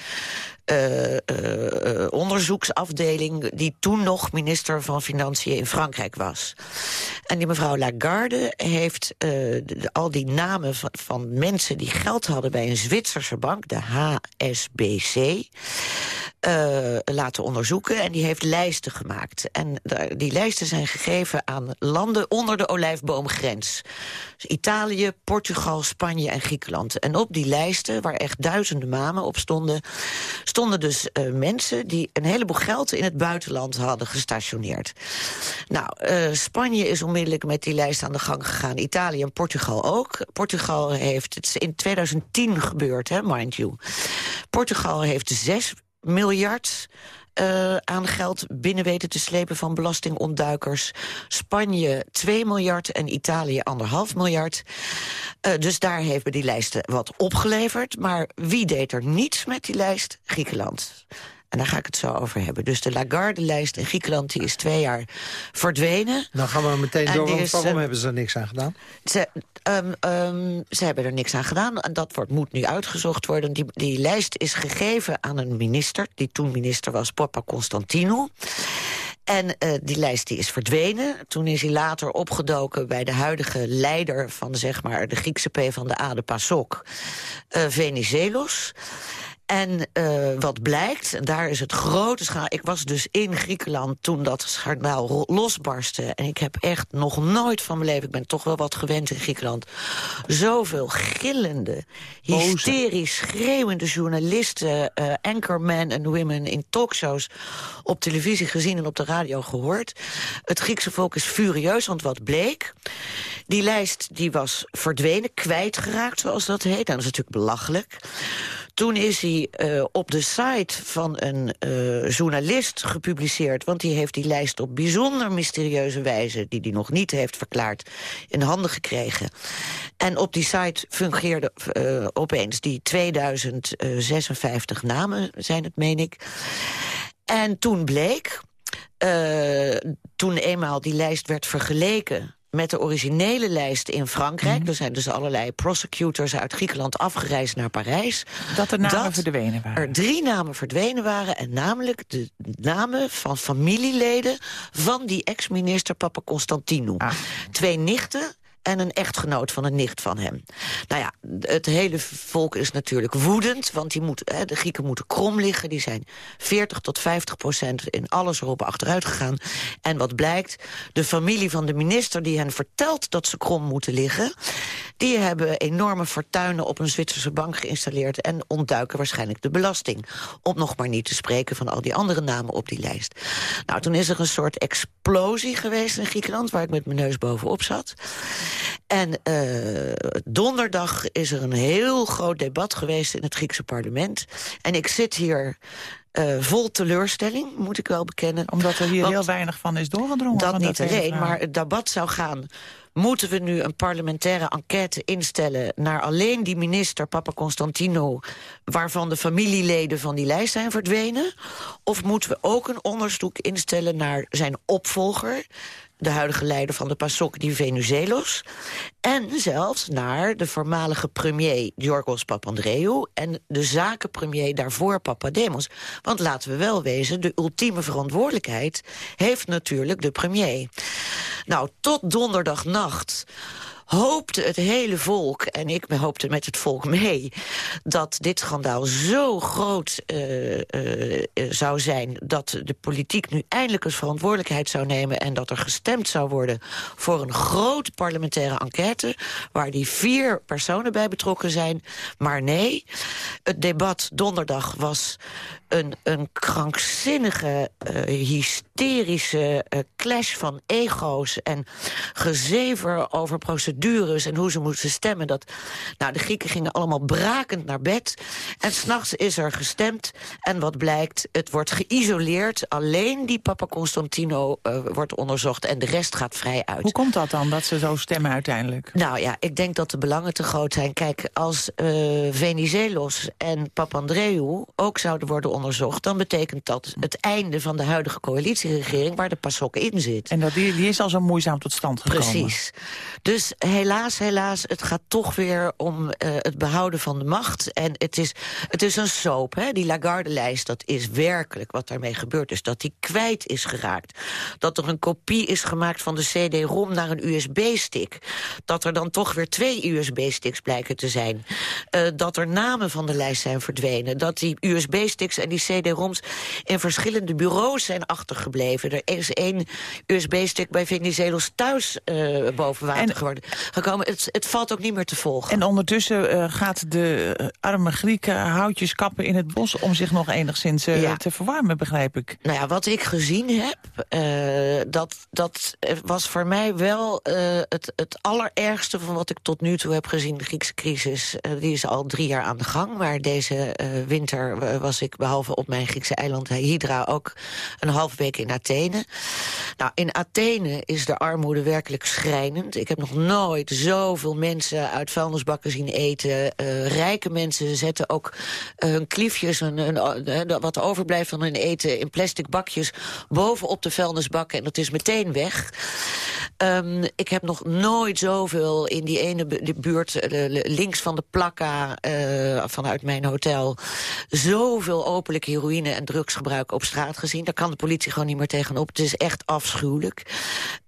eh, eh, onderzoeksafdeling... die toen nog minister van Financiën in Frankrijk was. En die mevrouw Lagarde heeft eh, al die namen van, van mensen... die geld hadden bij een Zwitserse bank, de HSBC... eh, laten onderzoeken en die heeft lijsten gemaakt. En die lijsten zijn gegeven aan landen onder de olijfboomgrens. Dus Italië, Portugal, Spanje en Griekenland. En op die lijsten, waar echt duizenden namen op stonden... stonden dus eh, mensen die een heleboel geld in het buitenland hadden gestationeerd. Nou, eh, Spanje is onmiddellijk met die lijst aan de gang gegaan. Italië en Portugal ook. Portugal heeft, het in 2010 gebeurd, hè, mind you. Portugal heeft 6 miljard eh, aan geld binnen weten te slepen van belastingontduikers. Spanje 2 miljard en Italië anderhalf miljard. Eh, dus daar heeft die lijst wat opgeleverd. Maar wie deed er niets met die lijst? Griekenland. En daar ga ik het zo over hebben. Dus de Lagarde-lijst in Griekenland die is twee jaar verdwenen. Dan gaan we meteen En door, want waarom hebben ze er niks aan gedaan? Ze, ehm, ehm, ze hebben er niks aan gedaan. En dat wordt, moet nu uitgezocht worden. Die, die lijst is gegeven aan een minister... die toen minister was, Papa Constantinou. En eh, die lijst die is verdwenen. Toen is hij later opgedoken bij de huidige leider... van zeg maar, de Griekse P van de A, de PASOK, eh Venizelos... En eh, wat blijkt, en daar is het grote schaal... Ik was dus in Griekenland toen dat schandaal losbarstte. En ik heb echt nog nooit van mijn leven... ik ben toch wel wat gewend in Griekenland... zoveel gillende, hysterisch schreeuwende journalisten... eh anchormen en women in talkshows op televisie gezien... en op de radio gehoord. Het Griekse volk is furieus, want wat bleek... Die lijst die was verdwenen, kwijtgeraakt, zoals dat heet. Nou, dat is natuurlijk belachelijk. Toen is hij eh, op de site van een eh, journalist gepubliceerd... want die heeft die lijst op bijzonder mysterieuze wijze... die hij nog niet heeft verklaard, in handen gekregen. En op die site fungeerde eh, opeens die 2056 namen, zijn het, meen ik. En toen bleek, toen eenmaal die lijst werd vergeleken met de originele lijst in Frankrijk... er zijn dus allerlei prosecutors uit Griekenland afgereisd naar Parijs... Dat de namen verdwenen waren. er drie namen verdwenen waren... en namelijk de namen van familieleden van die ex-minister Papa Constantinou. Ah. Twee nichten en een echtgenoot van een nicht van hem. Nou ja, het hele volk is natuurlijk woedend... want die moet, hè, de Grieken moeten krom liggen. Die zijn 40 tot 50 procent in alles erop achteruit gegaan. En wat blijkt, de familie van de minister... die hen vertelt dat ze krom moeten liggen... die hebben enorme fortuinen op een Zwitserse bank geïnstalleerd... en ontduiken waarschijnlijk de belasting. Om nog maar niet te spreken van al die andere namen op die lijst. Nou, toen is er een soort explosie geweest in Griekenland... waar ik met mijn neus bovenop zat. En eh, donderdag is er een heel groot debat geweest in het Griekse parlement. En ik zit hier eh, vol teleurstelling, moet ik wel bekennen. Omdat er hier Want heel weinig van is doorgedrongen. Dat niet alleen, maar het debat zou gaan... Moeten we nu een parlementaire enquête instellen... naar alleen die minister, Papa Constantino... waarvan de familieleden van die lijst zijn verdwenen? Of moeten we ook een onderzoek instellen naar zijn opvolger de huidige leider van de PASOK, die Venizelos... en zelfs naar de voormalige premier Giorgos Papandreou... en de zakenpremier daarvoor Papademos. Want laten we wel wezen, de ultieme verantwoordelijkheid... heeft natuurlijk de premier. Nou, tot donderdagnacht hoopte het hele volk, en ik hoopte met het volk mee... dat dit schandaal zo groot uh, uh, zou zijn... dat de politiek nu eindelijk eens verantwoordelijkheid zou nemen... en dat er gestemd zou worden voor een grote parlementaire enquête... waar die vier personen bij betrokken zijn. Maar nee, het debat donderdag was een, een krankzinnige, uh, hysterische uh, clash van ego's... en gezever over procedures en hoe ze moesten stemmen. Dat, nou, de Grieken gingen allemaal brakend naar bed. En s'nachts is er gestemd. En wat blijkt, het wordt geïsoleerd. Alleen die Papa Constantino uh, wordt onderzocht en de rest gaat vrij uit. Hoe komt dat dan, dat ze zo stemmen uiteindelijk? Nou ja, ik denk dat de belangen te groot zijn. Kijk, als Venizelos en Papandreou ook zouden worden onderzocht... dan betekent dat het einde van de huidige coalitieregering... waar de PASOK in zit. En dat, die, die is al zo moeizaam tot stand gekomen. Precies. Dus helaas, helaas, het gaat toch weer om uh, het behouden van de macht. En het is, het is een soap, hè? die Lagarde-lijst, dat is werkelijk wat daarmee gebeurd is. Dat die kwijt is geraakt. Dat er een kopie is gemaakt van de CD-ROM naar een USB-stick. Dat er dan toch weer twee USB-sticks blijken te zijn. Uh, dat er namen van de lijst zijn verdwenen. Dat die USB-sticks en die CD-ROMs in verschillende bureaus zijn achtergebleven. Er is één USB-stick bij Venizelos thuis uh, boven water en, geworden, gekomen. Het, het, valt ook niet meer te volgen. En ondertussen uh, gaat de uh, arme Grieken houtjes kappen in het bos... om zich nog enigszins ja. te verwarmen, begrijp ik. Nou ja, wat ik gezien heb, dat, dat was voor mij wel het, het allerergste... van wat ik tot nu toe heb gezien. De Griekse crisis, die is al drie jaar aan de gang. Maar deze winter was ik behalve op mijn Griekse eiland Hydra... ook een half week in Athene. Nou, in Athene is de armoede werkelijk schrijnend. Ik heb nog nooit zoveel mensen uit vuilnisbakken zien eten. Uh, rijke mensen zetten ook uh, hun kliefjes, uh, wat overblijft van hun eten... in plastic bakjes bovenop de vuilnisbakken. En dat is meteen weg. Um, ik heb nog nooit zoveel in die ene buurt, links van de plakka... vanuit mijn hotel, zoveel openlijk heroïne en drugsgebruik op straat gezien. Daar kan de politie gewoon niet meer tegenop. Het is echt afschuwelijk.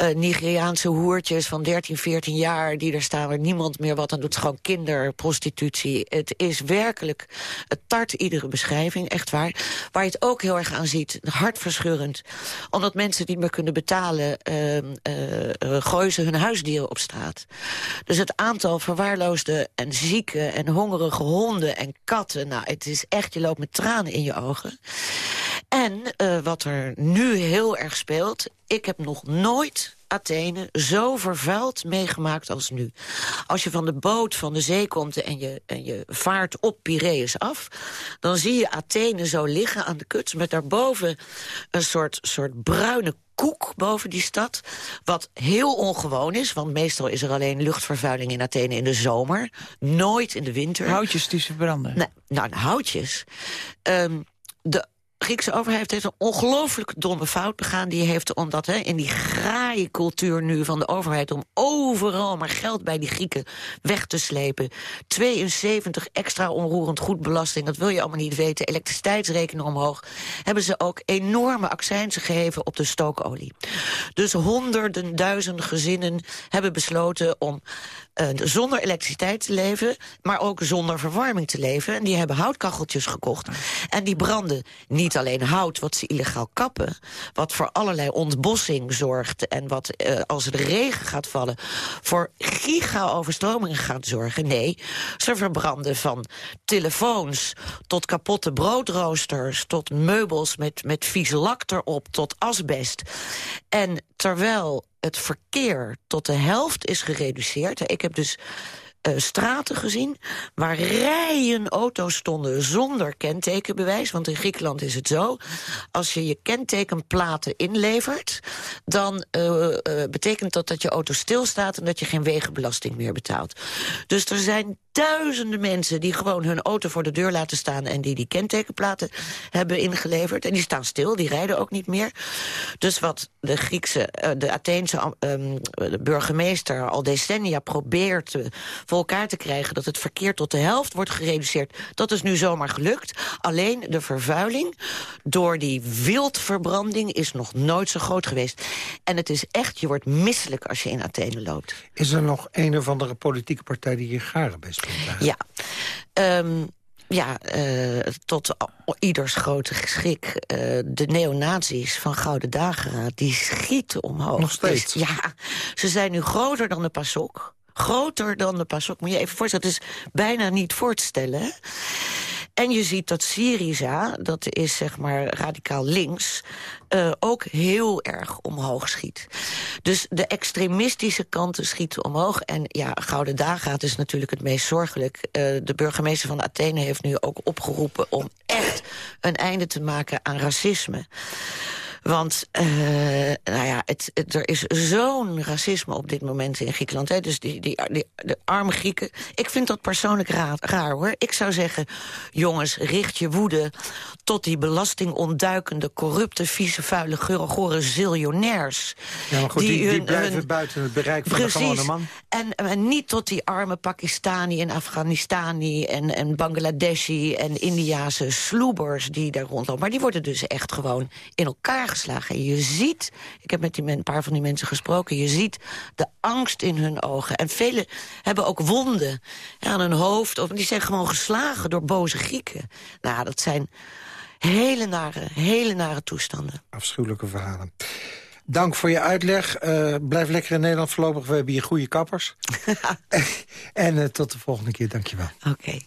Uh, Nigeriaanse hoertjes van 13, 14 jaar die er staan... waar niemand meer wat aan doet. Gewoon kinderprostitutie. Het is werkelijk... Het tart iedere beschrijving, echt waar. Waar je het ook heel erg aan ziet, hartverscheurend. Omdat mensen niet meer kunnen betalen... Uh, gooien ze hun huisdieren op straat. Dus het aantal verwaarloosde en zieke en hongerige honden en katten... nou, het is echt, je loopt met tranen in ogen. En uh, wat er nu heel erg speelt... ik heb nog nooit Athene zo vervuild meegemaakt als nu. Als je van de boot van de zee komt en je, en je vaart op Piraeus af... dan zie je Athene zo liggen aan de kut... met daarboven een soort, soort bruine koek boven die stad. Wat heel ongewoon is, want meestal is er alleen luchtvervuiling in Athene in de zomer. Nooit in de winter. Houtjes die verbranden. Nee, nou, houtjes. Um, de Griekse overheid heeft een ongelooflijk domme fout begaan. Die heeft, omdat hè, in die graaie cultuur nu van de overheid... om overal maar geld bij die Grieken weg te slepen. 72 extra onroerend goedbelasting, dat wil je allemaal niet weten. Elektriciteitsrekening omhoog. Hebben ze ook enorme accijnzen gegeven op de stookolie. Dus honderden, duizenden gezinnen hebben besloten om uh, zonder elektriciteit te leven... maar ook zonder verwarming te leven. En die hebben houtkacheltjes gekocht. En die branden niet alleen hout, wat ze illegaal kappen... wat voor allerlei ontbossing zorgt... en wat, uh, als er regen gaat vallen, voor giga-overstromingen gaat zorgen. Nee, ze verbranden van telefoons tot kapotte broodroosters... tot meubels met, met vies lak erop, tot asbest. En terwijl het verkeer tot de helft is gereduceerd. Ik heb dus uh, straten gezien waar rijen auto's stonden zonder kentekenbewijs. Want in Griekenland is het zo, als je je kentekenplaten inlevert... dan uh, uh, betekent dat dat je auto stilstaat en dat je geen wegenbelasting meer betaalt. Dus er zijn duizenden mensen die gewoon hun auto voor de deur laten staan... en die die kentekenplaten hebben ingeleverd. En die staan stil, die rijden ook niet meer. Dus wat de Griekse, uh, de Atheense de burgemeester al decennia probeert uh, voor elkaar te krijgen... dat het verkeer tot de helft wordt gereduceerd, dat is nu zomaar gelukt. Alleen de vervuiling door die wildverbranding is nog nooit zo groot geweest. En het is echt, je wordt misselijk als je in Athene loopt. Is er nog een of andere politieke partij die hier garen best Ja. Um, ja, uh, tot ieders grote geschrik. Uh, de neonazies van Gouden Dageraad, die schieten omhoog. Nog steeds? Dus, ja, ze zijn nu groter dan de PASOK. Groter dan de PASOK. Moet je even voorstellen, het is bijna niet voor te stellen. Hè? En je ziet dat Syriza, dat is zeg maar radicaal links... Uh, ook heel erg omhoog schiet. Dus de extremistische kanten schieten omhoog. En ja, Gouden Dageraad is natuurlijk het meest zorgelijk. Uh, de burgemeester van Athene heeft nu ook opgeroepen... om echt een einde te maken aan racisme. Want uh, nou ja, het, het, er is zo'n racisme op dit moment in Griekenland. Hè? Dus die, die, die, de arme Grieken. Ik vind dat persoonlijk raar, raar, hoor. Ik zou zeggen, jongens, richt je woede tot die belastingontduikende, corrupte, vieze, vuile, gore ziljonairs. Ja, maar goed, die, die, blijven hun, buiten het bereik van precies, de gewone man. En, en niet tot die arme Pakistani en Afghanistani en, en Bangladeshi en Indiase sloebers die daar rondlopen. Maar die worden dus echt gewoon in elkaar geslagen. Je ziet, ik heb met die een paar van die mensen gesproken... je ziet de angst in hun ogen. En velen hebben ook wonden aan hun hoofd. Of die zijn gewoon geslagen door boze Grieken. Nou, dat zijn hele nare, hele nare toestanden. Afschuwelijke verhalen. Dank voor je uitleg. Uh, blijf lekker in Nederland voorlopig. We hebben hier goede kappers. en uh, tot de volgende keer. Dank je wel. Oké. Okay.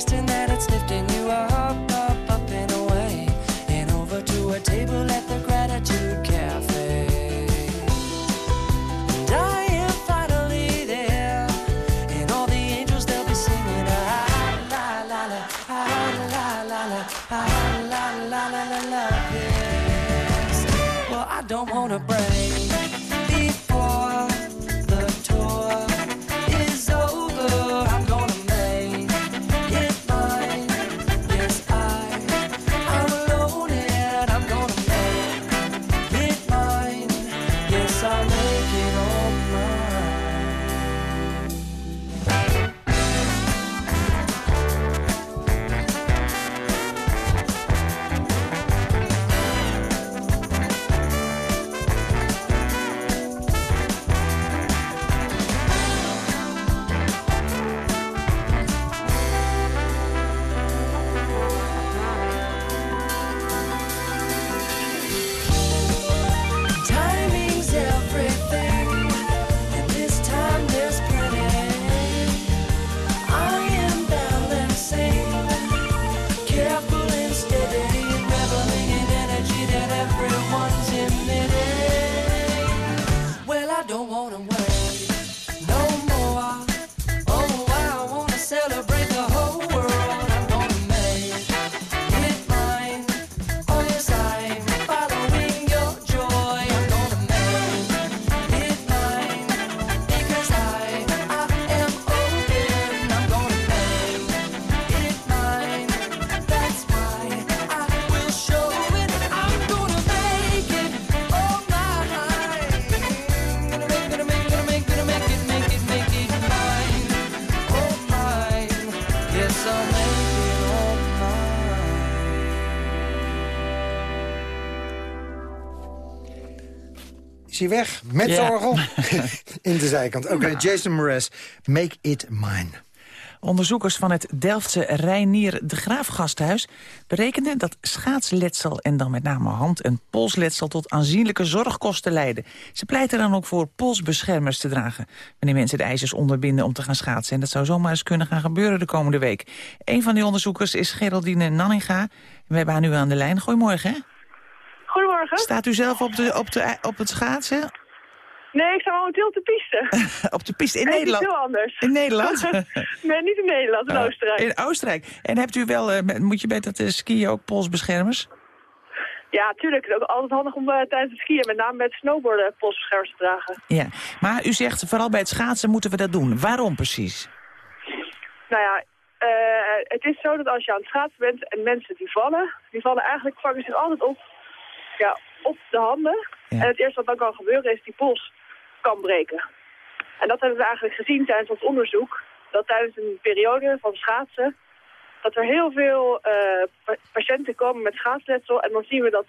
Requesting that hij weg met Ja. zorgel in de zijkant. Oké, Jason Mraz, Make It Mine. Onderzoekers van het Delftse Reinier de Graaf Gasthuis berekenden dat schaatsletsel en dan met name hand- en polsletsel tot aanzienlijke zorgkosten leiden. Ze pleiten dan ook voor polsbeschermers te dragen wanneer mensen de ijzers onderbinden om te gaan schaatsen. En dat zou zomaar eens kunnen gaan gebeuren de komende week. Een van die onderzoekers is Geraldine Nanninga. We hebben haar nu aan de lijn. Goedemorgen. Goedemorgen. Staat u zelf op, de, op, de, op het schaatsen? Nee, ik sta momenteel op de piste. op de piste in En Nederland? heel anders. In Nederland? nee, niet in Nederland, in Ah, Oostenrijk. In Oostenrijk. En hebt u wel, eh, moet je bij dat eh, skiën ook polsbeschermers? Ja, tuurlijk. Het is ook altijd handig om eh, tijdens het skiën, met name met snowboarden, polsbeschermers te dragen. Ja. Maar u zegt, vooral bij het schaatsen moeten we dat doen. Waarom precies? Nou ja, het is zo dat als je aan het schaatsen bent en mensen die vallen, die vallen eigenlijk, vangen zich altijd op, ja, op de handen. En het eerste wat dan kan gebeuren is die pols kan breken. En dat hebben we eigenlijk gezien tijdens ons onderzoek. Dat tijdens een periode van schaatsen, dat er heel veel eh, pa- patiënten komen met schaatsletsel. En dan zien we dat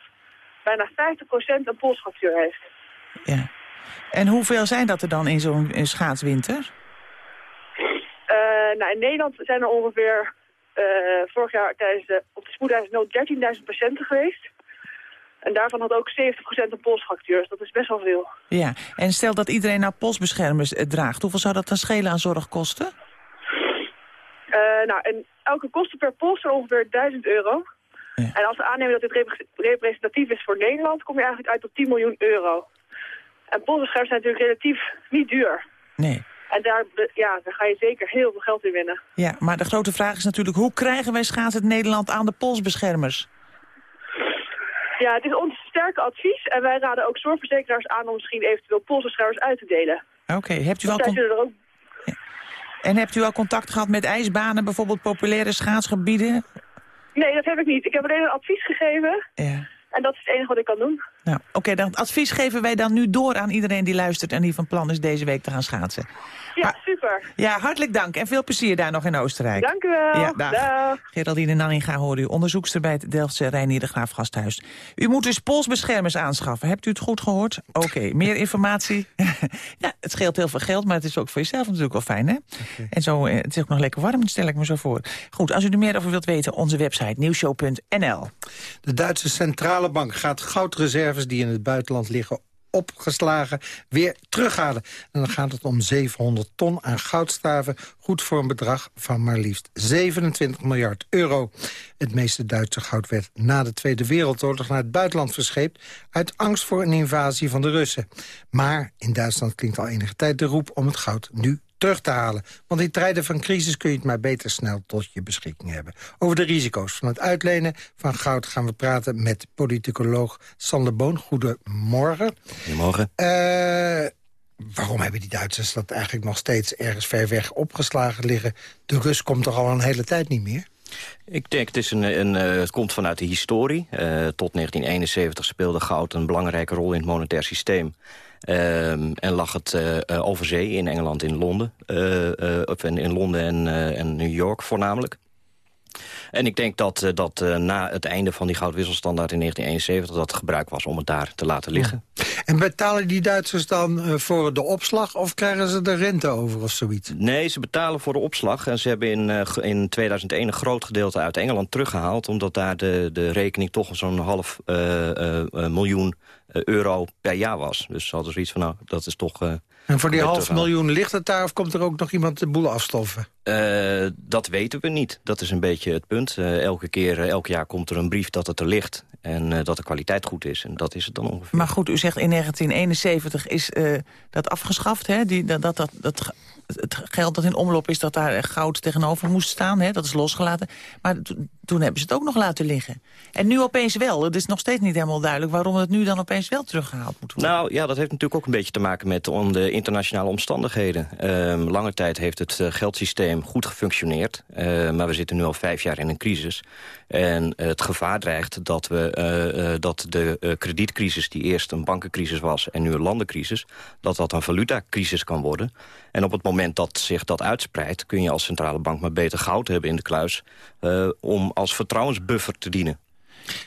bijna 50% een polsfractuur heeft. Ja. En hoeveel zijn dat er dan in zo'n schaatswinter? Eh, nou, in Nederland zijn er ongeveer eh, vorig jaar tijdens de, op de spoedeisenood 13.000 patiënten geweest. En daarvan had ook 70% een polsfractuur. Dus dat is best wel veel. Ja. En stel dat iedereen nou polsbeschermers eh, draagt. Hoeveel zou dat dan schelen aan zorgkosten? Eh, nou, en elke kosten per pols zijn ongeveer 1000 euro. En als we aannemen dat dit repre- representatief is voor Nederland, kom je eigenlijk uit op 10 miljoen euro. En polsbeschermers zijn natuurlijk relatief niet duur. Nee. En daar, ja, daar ga je zeker heel veel geld in winnen. Ja, maar de grote vraag is natuurlijk... hoe krijgen wij schaatsen Nederland aan de polsbeschermers? Ja, het is ons sterke advies. En wij raden ook zorgverzekeraars aan om misschien eventueel polsbeschermers uit te delen. Oké, hebt u wel zullen er ook en hebt u al contact gehad met ijsbanen, bijvoorbeeld populaire schaatsgebieden? Nee, dat heb ik niet. Ik heb alleen een advies gegeven. Ja. En dat is het enige wat ik kan doen. Nou, oké, dan advies geven wij dan nu door aan iedereen die luistert... en die van plan is deze week te gaan schaatsen. Ja, super. Ja, hartelijk dank en veel plezier daar nog in Oostenrijk. Dank u wel. Ja, dag. Dag. Geraldine Nanninga hoorde u, onderzoekster bij het Delftse Reinier de Graaf Gasthuis. U moet dus polsbeschermers aanschaffen. Hebt u het goed gehoord? Oké, meer informatie? ja, het scheelt heel veel geld, maar het is ook voor jezelf natuurlijk wel fijn, hè? En zo, eh, het is ook nog lekker warm, stel ik me zo voor. Goed, als u er meer over wilt weten, onze website nieuwshow.nl. De Duitse Centrale Bank gaat die in het buitenland liggen opgeslagen weer terughalen. En dan gaat het om 700 ton aan goudstaven, goed voor een bedrag van maar liefst 27 miljard euro. Het meeste Duitse goud werd na de Tweede Wereldoorlog naar het buitenland verscheept... uit angst voor een invasie van de Russen. Maar in Duitsland klinkt al enige tijd de roep om het goud nu terug te halen. Want in tijden van crisis kun je het maar beter snel tot je beschikking hebben. Over de risico's van het uitlenen van goud gaan we praten met politicoloog Sander Boon. Goedemorgen. Goedemorgen. Eh, waarom hebben die Duitsers dat eigenlijk nog steeds ergens ver weg opgeslagen liggen? De Rus komt toch al een hele tijd niet meer? Ik denk, het, is een, een, eh, het komt vanuit de historie. Eh, tot 1971 speelde goud een belangrijke rol in het monetair systeem. Ehm, en lag het eh, over zee in Engeland, in Londen. eh, of in, in Londen en, en New York voornamelijk. En ik denk dat, dat na het einde van die goudwisselstandaard in 1971... dat het gebruik was om het daar te laten liggen. En betalen die Duitsers dan voor de opslag of krijgen ze de rente over of zoiets? Nee, ze betalen voor de opslag. En ze hebben in, in 2001 een groot gedeelte uit Engeland teruggehaald... omdat daar de, de rekening toch zo'n half miljoen euro per jaar was. Dus ze hadden zoiets van, nou, dat is toch... eh, En voor die half teruggehaald. miljoen ligt het daar of komt er ook nog iemand de boel afstoffen? Eh, dat weten we niet. Dat is een beetje het punt. Eh, elke keer, eh, elk jaar komt er een brief dat het er ligt... en eh, dat de kwaliteit goed is. En dat is het dan ongeveer. Maar goed, u zegt in 1971 is eh, dat afgeschaft, hè? Die, dat, dat, dat, dat, het geld dat in omloop is, dat daar goud tegenover moest staan. Hè? Dat is losgelaten. Maar to- toen hebben ze het ook nog laten liggen. En nu opeens wel. Het is nog steeds niet helemaal duidelijk waarom het nu dan opeens wel teruggehaald moet worden. Nou ja, dat heeft natuurlijk ook een beetje te maken met om de internationale omstandigheden. Ehm, lange tijd heeft het eh, geldsysteem goed gefunctioneerd. eh, maar we zitten nu al vijf jaar in een crisis. En het gevaar dreigt dat, we, eh, eh, dat de kredietcrisis... die eerst een bankencrisis was en nu een landencrisis... dat dat een valutacrisis kan worden. En op het moment dat zich dat uitspreidt... kun je als centrale bank maar beter goud hebben in de kluis... eh, om als vertrouwensbuffer te dienen.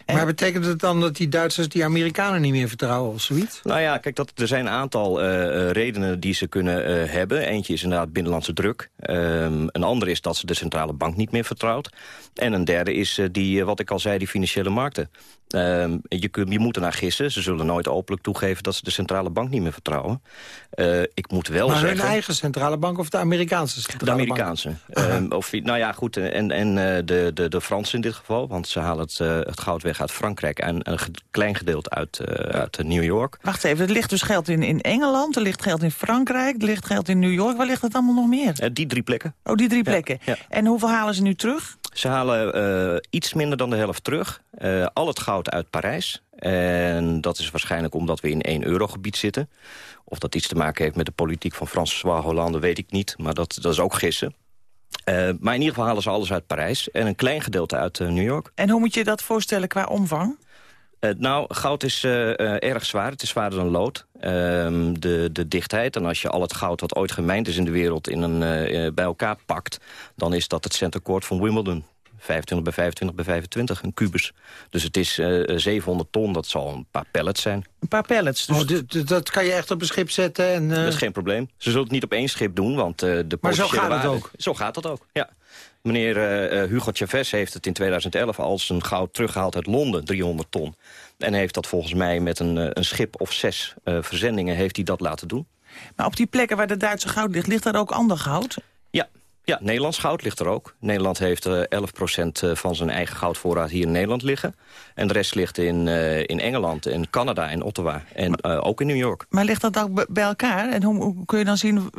Maar betekent het dan dat die Duitsers die Amerikanen niet meer vertrouwen of zoiets? Nou ja, kijk, dat, er zijn een aantal eh, eh, redenen die ze kunnen eh, hebben. Eentje is inderdaad binnenlandse druk. Ehm, een andere is dat ze de centrale bank niet meer vertrouwt. En een derde is die, wat ik al zei, die financiële markten. Ehm, je, kunt, je moet ernaar gissen. Ze zullen nooit openlijk toegeven dat ze de centrale bank niet meer vertrouwen. Ik moet wel maar zeggen... hun eigen centrale bank of de Amerikaanse centrale De Amerikaanse. Ehm, of, nou ja, goed. En, en de, de, de Fransen in dit geval. Want ze halen het, het goud weg uit Frankrijk. En een klein gedeelte uit, eh, uit eh, New York. Wacht even, er ligt dus geld in, in Engeland, er ligt geld in Frankrijk... er ligt geld in New York. Waar ligt het allemaal nog meer? Eh, die drie plekken. Oh, die drie plekken. ja. En hoeveel halen ze nu terug? Ze halen iets minder dan de helft terug. Al het goud uit Parijs. En dat is waarschijnlijk omdat we in één eurogebied zitten. Of dat iets te maken heeft met de politiek van François Hollande, weet ik niet. Maar dat, dat is ook gissen. Eh, maar in ieder geval halen ze alles uit Parijs. En een klein gedeelte uit eh, New York. En hoe moet je dat voorstellen qua omvang? Eh, nou, goud is erg zwaar. Het is zwaarder dan lood. Ehm, de, de dichtheid. En als je al het goud wat ooit gemijnd is in de wereld in een, bij elkaar pakt... dan is dat het centercourt van Wimbledon. 25 bij 25 bij 25, een kubus. Dus het is eh, 700 ton, dat zal een paar pallets zijn. Een paar pallets. Dus Oh, dat kan je echt op een schip zetten en... eh, Dat is geen probleem. Ze zullen het niet op één schip doen, want eh, de Maar zo gaat het ook. Zo gaat het ook, ja. Meneer eh, eh, Hugo Chavez heeft het in 2011 al zijn goud teruggehaald uit Londen, 300 ton. En heeft dat volgens mij met een, eh, een schip of zes eh, verzendingen heeft hij dat laten doen. Maar op die plekken waar de Duitse goud ligt, ligt daar ook ander goud? Ja, ja Nederlands goud ligt er ook. Nederland heeft eh 11% van zijn eigen goudvoorraad hier in Nederland liggen. En de rest ligt in, eh, in Engeland, in Canada, in Ottawa en eh, ook in New York. Maar ligt dat ook bij elkaar? En hoe, hoe kun je dan zien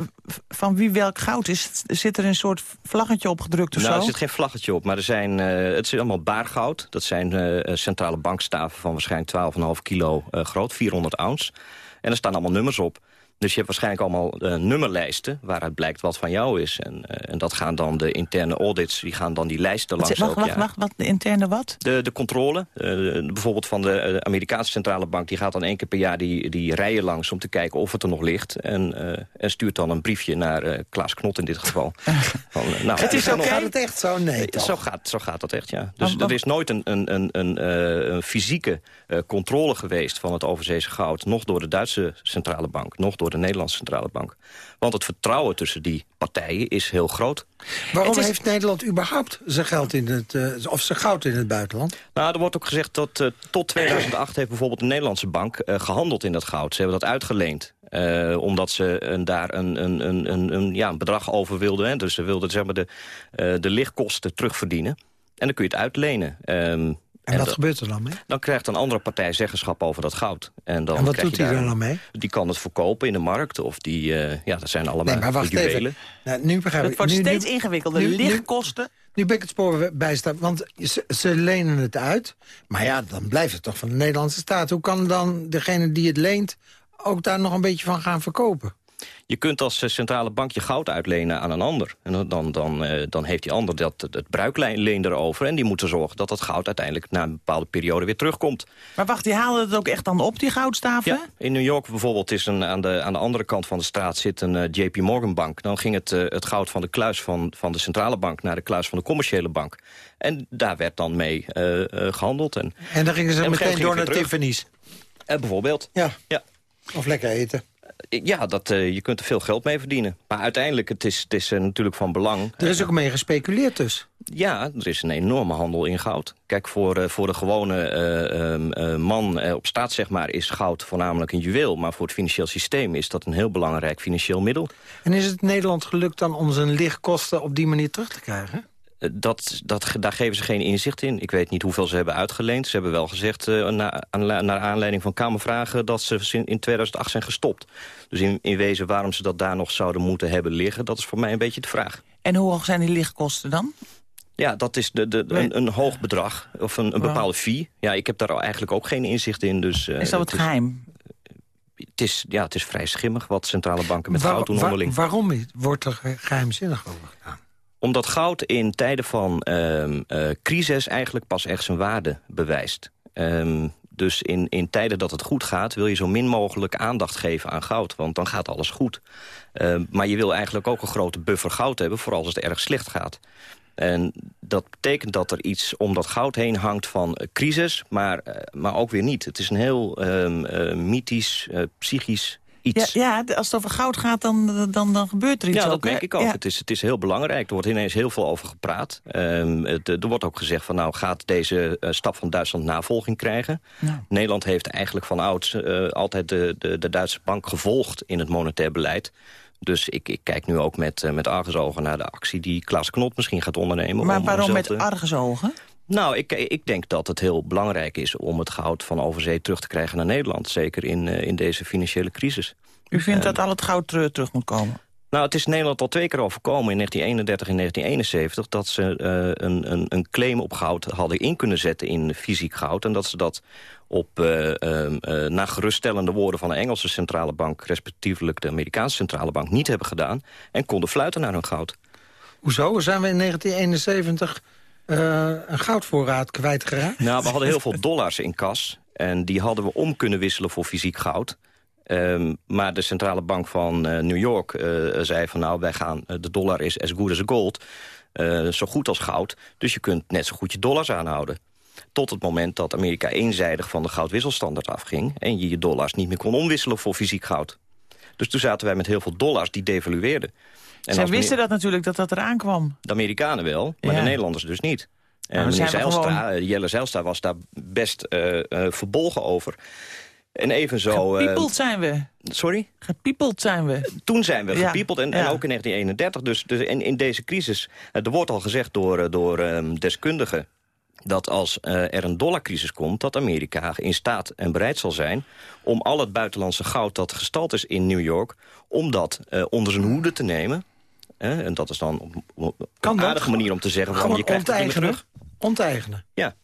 van wie welk goud is? Zit er een soort vlaggetje opgedrukt of nou, zo? er zit geen vlaggetje op, maar er zijn, eh, het is allemaal baargoud. Dat zijn eh, centrale bankstaven van waarschijnlijk 12,5 kilo eh, groot, 400 ounce. En er staan allemaal nummers op. Dus je hebt waarschijnlijk allemaal eh, nummerlijsten waaruit blijkt wat van jou is. En, eh, en dat gaan dan de interne audits, die gaan dan die lijsten langs wacht, wacht, wacht, wat? De interne wat? De, de controle, eh, bijvoorbeeld van de Amerikaanse centrale bank... die gaat dan één keer per jaar die, die rijen langs om te kijken of het er nog ligt. En, eh, en stuurt dan een briefje naar eh, Klaas Knot in dit geval. Van, nou, Het is oké? nog- Gaat het echt zo? Nee, toch? zo, gaat, zo gaat dat echt, ja. Dus er is nooit een, een, een, een, eh, een fysieke eh, controle geweest van het overzeese goud... nog door de Duitse centrale bank, nog door de Nederlandse centrale bank. Want het vertrouwen tussen die partijen is heel groot. Waarom is- heeft Nederland überhaupt zijn geld in het, eh, of zijn goud in het buitenland? Nou, er wordt ook gezegd dat eh, tot 2008 heeft bijvoorbeeld de Nederlandse bank eh, gehandeld in dat goud. Ze hebben dat uitgeleend. eh, omdat ze een, daar een, een, een, een, een, ja, een bedrag over wilden. Hè. Dus ze wilden zeg maar, de, eh, de lichtkosten terugverdienen. En dan kun je het uitlenen. Ehm, En, wat dat- gebeurt er dan mee? dan krijgt een andere partij zeggenschap over dat goud. En, dan En wat krijg doet hij daar- er dan mee? Die kan het verkopen in de markt. Of die, eh, ja, dat zijn allemaal Nee, maar wacht juwelen. even. Nou, nu begrijp Het ik. wordt nu, steeds nu, ingewikkelder. nu- nu- Lichtkosten. nu ben ik het spoor bijstaan. Want ze, ze lenen het uit. Maar ja, dan blijft het toch van de Nederlandse staat. Hoe kan dan degene die het leent ook daar nog een beetje van gaan verkopen? Je kunt als eh, centrale bank je goud uitlenen aan een ander. En dan, dan, dan, eh, dan heeft die ander dat, het bruikleen erover. En die moet er zorgen dat dat goud uiteindelijk na een bepaalde periode weer terugkomt. Maar wacht, die halen het ook echt dan op, die goudstaven? Ja, in New York bijvoorbeeld is een, aan, de, aan de andere kant van de straat zit een eh, JP Morgan bank. Dan ging het, het goud van de kluis van, van de centrale bank naar de kluis van de commerciële bank. En daar werd dan mee eh, eh, gehandeld. En, En dan gingen ze meteen door naar Tiffany's. eh, bijvoorbeeld. Ja, Ja. of lekker eten. Ja, dat, eh, je kunt er veel geld mee verdienen. Maar uiteindelijk, het is, het is eh, natuurlijk van belang. Er is ook mee gespeculeerd dus. Ja, er is een enorme handel in goud. Kijk, voor, eh, voor de gewone eh, ehm, eh, man eh, op straat zeg maar, is goud voornamelijk een juweel. Maar voor het financieel systeem is dat een heel belangrijk financieel middel. En is het Nederland gelukt dan om zijn lichtkosten op die manier terug te krijgen? Eh, Dat, dat, daar geven ze geen inzicht in. Ik weet niet hoeveel ze hebben uitgeleend. Ze hebben wel gezegd, eh, na, aan- naar aanleiding van Kamervragen... dat ze in in 2008 zijn gestopt. Dus in, in wezen waarom ze dat daar nog zouden moeten hebben liggen... dat is voor mij een beetje de vraag. En hoe hoog zijn die lichtkosten dan? Ja, dat is de, de, een, een hoog bedrag, of een, een bepaalde fee. Ja, ik heb daar eigenlijk ook geen inzicht in. Dus, eh, Is dat het geheim? Het is, ja, het is vrij schimmig wat centrale banken met goud doen waar- onderling. waarom wordt er ge- geheimzinnig over gedaan? Omdat goud in tijden van ehm, eh, crisis eigenlijk pas echt zijn waarde bewijst. Ehm, dus in, in tijden dat het goed gaat, wil je zo min mogelijk aandacht geven aan goud. Want dan gaat alles goed. Ehm, maar je wil eigenlijk ook een grote buffer goud hebben voor als het erg slecht gaat. En dat betekent dat er iets om dat goud heen hangt van eh, crisis, maar, eh, maar ook weer niet. Het is een heel eh, mythisch, psychisch iets. Ja, ja, als het over goud gaat, dan, dan, dan gebeurt er iets Ja, dat ook, hè? denk ik ook. Ja. Het, is, het is heel belangrijk. Er wordt ineens heel veel over gepraat. Ehm, het, er wordt ook gezegd van nou gaat deze eh, stap van Duitsland navolging krijgen. Nou. Nederland heeft eigenlijk van ouds eh, altijd de, de, de Duitse bank gevolgd in het monetair beleid. Dus ik, ik kijk nu ook met, eh, met argusogen naar de actie die Klaas Knot misschien gaat ondernemen. Maar om waarom met argusogen? Nou, ik, ik denk dat het heel belangrijk is om het goud van overzee terug te krijgen naar Nederland. Zeker in, eh, in deze financiële crisis. U vindt dat al het goud terug, terug moet komen? Nou, het is Nederland al twee keer overkomen in 1931 en 1971... dat ze eh, een, een, een claim op goud hadden in kunnen zetten in fysiek goud... en dat ze dat op, eh ehm, eh, na geruststellende woorden van de Engelse centrale bank... respectievelijk de Amerikaanse centrale bank niet hebben gedaan... en konden fluiten naar hun goud. Hoezo? Zijn we in 1971 eh, een goudvoorraad kwijtgeraakt? Nou, we hadden heel veel dollars in kas. En die hadden we om kunnen wisselen voor fysiek goud. Ehm, maar de centrale bank van eh, New York eh, zei van... nou, wij gaan, de dollar is as good as gold. zo goed als goud. Dus je kunt net zo goed je dollars aanhouden. Tot het moment dat Amerika eenzijdig van de goudwisselstandaard afging... en je je dollars niet meer kon omwisselen voor fysiek goud. Dus toen zaten wij met heel veel dollars die devalueerden. En Zij wisten meneer- dat natuurlijk, dat dat eraan kwam. de Amerikanen wel, maar Ja. de Nederlanders dus niet. En Nou, meneer Zijlstra, eh, Jelle Zijlstra was daar best eh, verbolgen over. En evenzo... eh, Gepiepeld zijn we. sorry? Gepiepeld zijn we. Toen zijn we gepiepeld en, en ook in 1931. Dus, dus in, in deze crisis, er wordt al gezegd door, door ehm, deskundigen... dat als er een dollarcrisis komt... dat Amerika in staat en bereid zal zijn... om al het buitenlandse goud dat gestald is in New York... om dat onder zijn hoede te nemen... Hè, en dat is dan op, op een Kan aardige manier om te zeggen... van, je krijgt het onteigenen? terug. Onteigenen. Ja.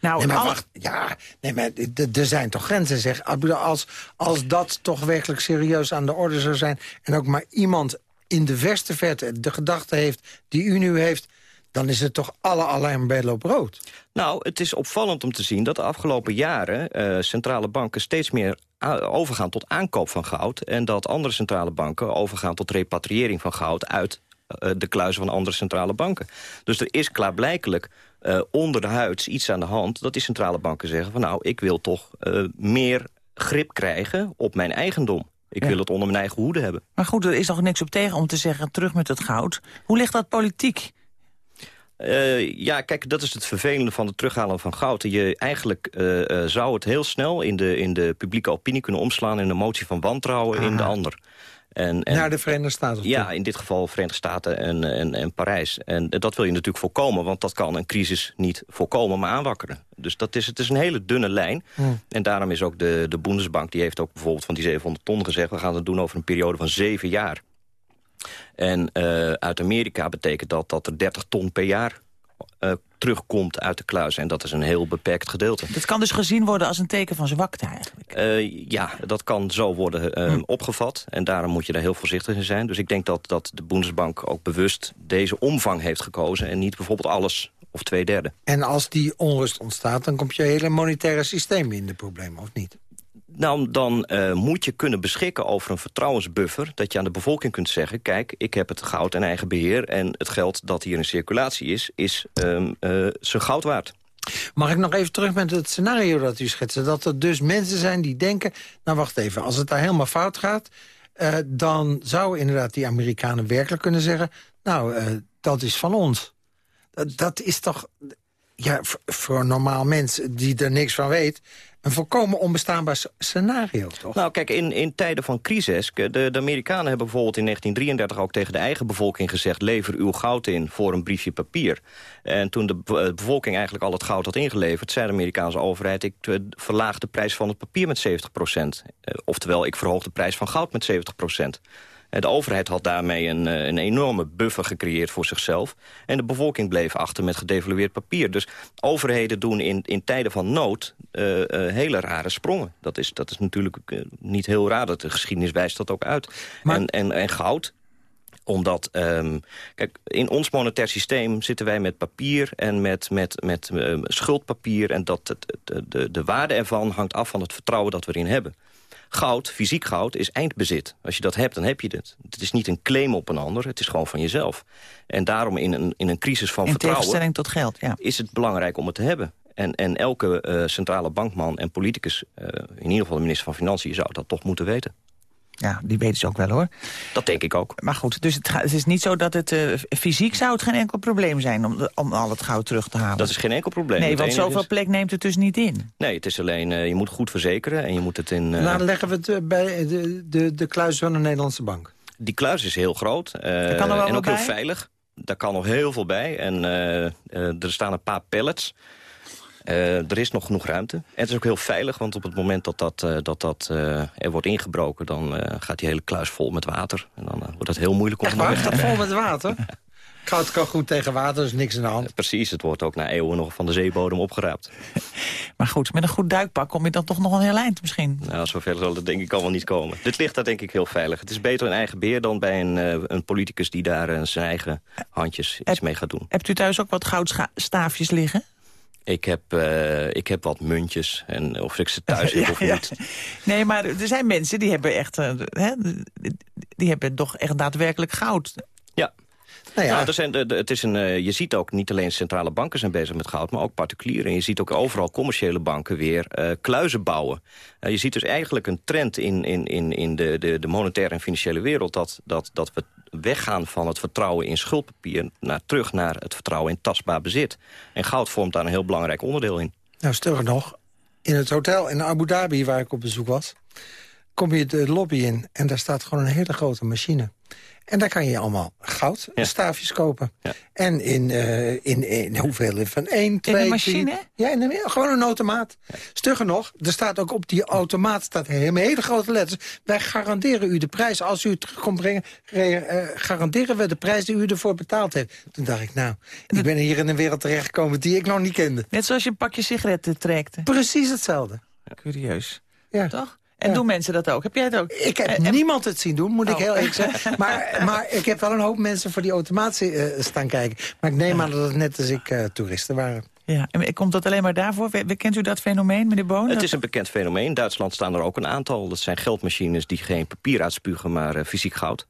Nou, Nee, maar al- wacht. Ja, nee, maar er zijn toch grenzen, zeg. Bedoel, Als, als dat toch werkelijk serieus aan de orde zou zijn... en ook maar iemand in de verste verte de gedachte heeft die u nu heeft... dan is het toch alle alarmbellen op rood. Nou, het is opvallend om te zien dat de afgelopen jaren... eh, centrale banken steeds meer a- overgaan tot aankoop van goud... en dat andere centrale banken overgaan tot repatriëring van goud... uit eh, de kluizen van andere centrale banken. Dus er is klaarblijkelijk eh, onder de huids iets aan de hand... dat die centrale banken zeggen van nou, ik wil toch eh, meer grip krijgen op mijn eigendom. Ik Ja. wil het onder mijn eigen hoede hebben. Maar goed, er is toch niks op tegen om te zeggen... terug met het goud. Hoe ligt dat politiek? Eh, ja, kijk, dat is het vervelende van het terughalen van goud. Je, eigenlijk eh, eh, zou het heel snel in de, in de publieke opinie kunnen omslaan... in een motie van wantrouwen in de ander. En, en, Naar de Verenigde Staten. ja, in dit geval Verenigde Staten en, en, en Parijs. En dat wil je natuurlijk voorkomen, want dat kan een crisis niet voorkomen, maar aanwakkeren. Dus dat is, het is een hele dunne lijn. Hmm. En daarom is ook de, de Bundesbank, die heeft ook bijvoorbeeld van die 700 ton gezegd... we gaan het doen over een periode van zeven jaar. En eh, uit Amerika betekent dat dat er 30 ton per jaar eh, terugkomt uit de kluis. En dat is een heel beperkt gedeelte. Dat kan dus gezien worden als een teken van zwakte eigenlijk. Eh, ja, dat kan zo worden Hm. opgevat. En daarom moet je daar heel voorzichtig in zijn. Dus ik denk dat, dat de Bundesbank ook bewust deze omvang heeft gekozen... en niet bijvoorbeeld alles of twee derde. En als die onrust ontstaat, dan komt je hele monetaire systeem in de problemen, of niet? Nou, dan eh, moet je kunnen beschikken over een vertrouwensbuffer... dat je aan de bevolking kunt zeggen... kijk, ik heb het goud in eigen beheer... en het geld dat hier in circulatie is, is ehm, eh, zijn goud waard. Mag ik nog even terug met het scenario dat u schetste? Dat er dus mensen zijn die denken... nou, wacht even, als het daar helemaal fout gaat... eh, dan zouden inderdaad die Amerikanen werkelijk kunnen zeggen... nou, dat is van ons. Dat, is toch ja, voor een normaal mens die er niks van weet... een volkomen onbestaanbaar scenario, toch? Nou, kijk, in, in tijden van crisis... de, de Amerikanen hebben bijvoorbeeld in 1933 ook tegen de eigen bevolking gezegd... lever uw goud in voor een briefje papier. En toen de eh, bevolking eigenlijk al het goud had ingeleverd... zei de Amerikaanse overheid, ik eh, verlaag de prijs van het papier met 70 procent. Eh, oftewel, ik verhoog de prijs van goud met 70 procent. Eh, De overheid had daarmee een, eh, een enorme buffer gecreëerd voor zichzelf. En de bevolking bleef achter met gedevalueerd papier. Dus overheden doen in, in tijden van nood eh, eh, hele rare sprongen. Dat is, dat is natuurlijk niet heel raar. Dat de geschiedenis wijst dat ook uit. Maar- En, en, en goud omdat, ehm, kijk, in ons monetair systeem zitten wij met papier en met, met, met ehm, schuldpapier. En dat het, de, de waarde ervan hangt af van het vertrouwen dat we erin hebben. Goud, fysiek goud, is eindbezit. Als je dat hebt, dan heb je het. Het is niet een claim op een ander, het is gewoon van jezelf. En daarom in een, in een crisis van In vertrouwen... tegenstelling tot geld, ja. is het belangrijk om het te hebben. En, en elke eh, centrale bankman en politicus, eh, in ieder geval de minister van Financiën... zou dat toch moeten weten. Ja, die weten ze ook wel hoor. Dat denk ik ook. Maar goed, dus het, ga- het is niet zo dat het eh, fysiek zou het geen enkel probleem zijn... om, om al het goud terug te halen. Dat is geen enkel probleem. Nee, Het want zoveel is- plek neemt het dus niet in. Nee, het is alleen, eh, je moet goed verzekeren en je moet het in... eh, Nou, dan leggen we het bij de, de, de kluis van de Nederlandse bank. Die kluis is heel groot kan wel en ook heel veilig. Daar kan nog heel veel bij. En er staan een paar pallets. Eh, er is nog genoeg ruimte. En het is ook heel veilig, want op het moment dat, dat, eh, dat, dat eh, er wordt ingebroken... dan eh, gaat die hele kluis vol met water. En dan wordt het heel moeilijk om Echt hem waar? weg te Gaat vol met water? Goud kan goed tegen water, dus niks aan de hand. Precies, het wordt ook na eeuwen nog van de zeebodem opgeraapt. Maar goed, met een goed duikpak kom je dan toch nog een heel eind misschien. Nou, zover zal het denk ik allemaal niet komen. Dit ligt daar denk ik heel veilig. Het is beter in eigen beheer dan bij een, eh, een politicus... die daar zijn eigen handjes iets mee gaat doen. Hebt u thuis ook wat goudstaafjes liggen? Ik heb, eh, ik heb wat muntjes. En of ik ze thuis heb Ja, of ja. niet. Nee, maar er zijn mensen die hebben echt... eh, hè, die hebben toch echt daadwerkelijk goud. Ja. Nou ja. Nou, er zijn, het is een, eh, je ziet ook niet alleen centrale banken zijn bezig met goud... maar ook particulieren. En je ziet ook overal commerciële banken weer eh, kluizen bouwen. Eh, je ziet dus eigenlijk een trend in, in, in, in de, de, de monetaire en financiële wereld... Dat, dat, dat we weggaan van het vertrouwen in schuldpapier... Naar, terug naar het vertrouwen in tastbaar bezit. En goud vormt daar een heel belangrijk onderdeel in. Nou, sterker nog, in het hotel in Abu Dhabi waar ik op bezoek was... kom je de lobby in en daar staat gewoon een hele grote machine. En daar kan je allemaal goudstaafjes kopen. En in, eh, in, in hoeveel? Van 1, 2, machine? Ja, in een, gewoon een automaat. Stugger nog, er staat ook op die automaat staat hele, hele grote letters. Wij garanderen u de prijs. Als u het terug komt brengen, re- eh, garanderen we de prijs die u ervoor betaald heeft. Toen dacht ik, nou, ik ben hier in een wereld terechtgekomen die ik nog niet kende. Net zoals je een pakje sigaretten trekt. Precies hetzelfde. Curieus. Ja. Toch? En doen mensen dat ook? Heb jij het ook? Ik heb Eh, niemand het zien doen, moet ik Oh. heel eerlijk zeggen. Maar, maar ik heb wel een hoop mensen voor die automatie eh, staan kijken. Maar ik neem aan dat het net als ik eh, toeristen waren. Ja, en komt dat alleen maar daarvoor? Kent u dat fenomeen, meneer Boon? Het is een bekend fenomeen. In Duitsland staan er ook een aantal. Dat zijn geldmachines die geen papier uitspugen, maar fysiek goud.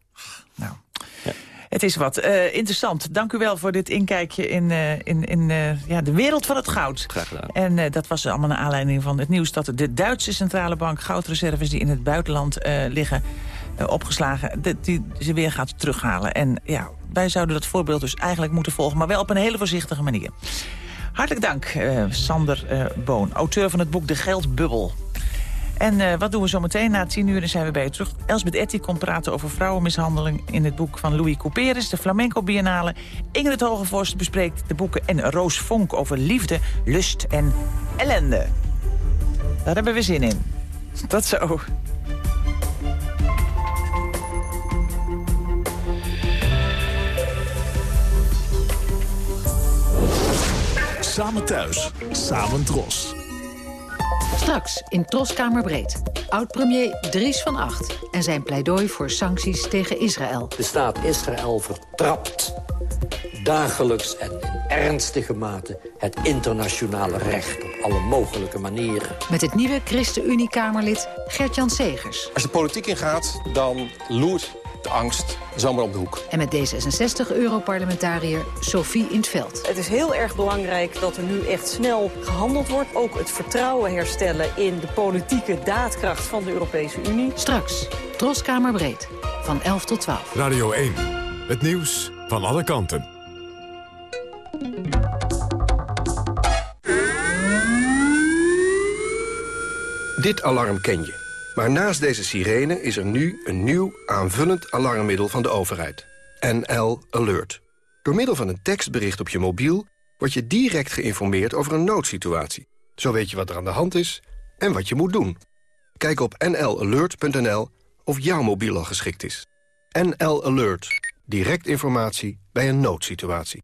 Het is wat. Eh, interessant. Dank u wel voor dit inkijkje in, eh, in, in eh, ja, de wereld van het goud. Graag gedaan. En dat was allemaal naar aanleiding van het nieuws... dat de Duitse centrale bank goudreserves die in het buitenland liggen... opgeslagen, dat die ze weer gaat terughalen. En ja, wij zouden dat voorbeeld dus eigenlijk moeten volgen... maar wel op een hele voorzichtige manier. Hartelijk dank, Sander Boon, auteur van het boek De Geldbubbel. En eh, wat doen we zo meteen? Na tien uur zijn we bij je terug. Elsbeth Etty komt praten over vrouwenmishandeling... in het boek van Louis Couperus, de Flamenco Biennale. Ingrid Hogevorst bespreekt de boeken... en Roos Vonk over liefde, lust en ellende. Daar hebben we zin in. Tot zo. Samen thuis, samen dros. Straks in Troskamerbreed. Oud-premier Dries van Acht en zijn pleidooi voor sancties tegen Israël. De staat Israël vertrapt dagelijks en in ernstige mate het internationale recht op alle mogelijke manieren. Met het nieuwe ChristenUnie-Kamerlid Gert-Jan Segers. Als de politiek ingaat, dan loert de angst zomaar op de hoek. En met D66-europarlementariër Sophie in het veld. Het is heel erg belangrijk dat er nu echt snel gehandeld wordt. Ook het vertrouwen herstellen in de politieke daadkracht van de Europese Unie. Straks, Troskamerbreed, van 11 tot 12. Radio 1. Het nieuws van alle kanten. Dit alarm ken je. Maar naast deze sirene is er nu een nieuw aanvullend alarmmiddel van de overheid. NL Alert. Door middel van een tekstbericht op je mobiel... word je direct geïnformeerd over een noodsituatie. Zo weet je wat er aan de hand is en wat je moet doen. Kijk op nlalert.nl of jouw mobiel al geschikt is. NL Alert. Direct informatie bij een noodsituatie.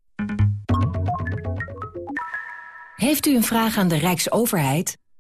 Heeft u een vraag aan de Rijksoverheid?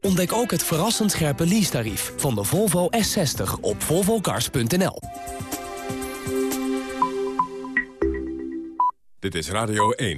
Ontdek ook het verrassend scherpe leasetarief van de Volvo S60 op volvocars.nl. Dit is Radio 1.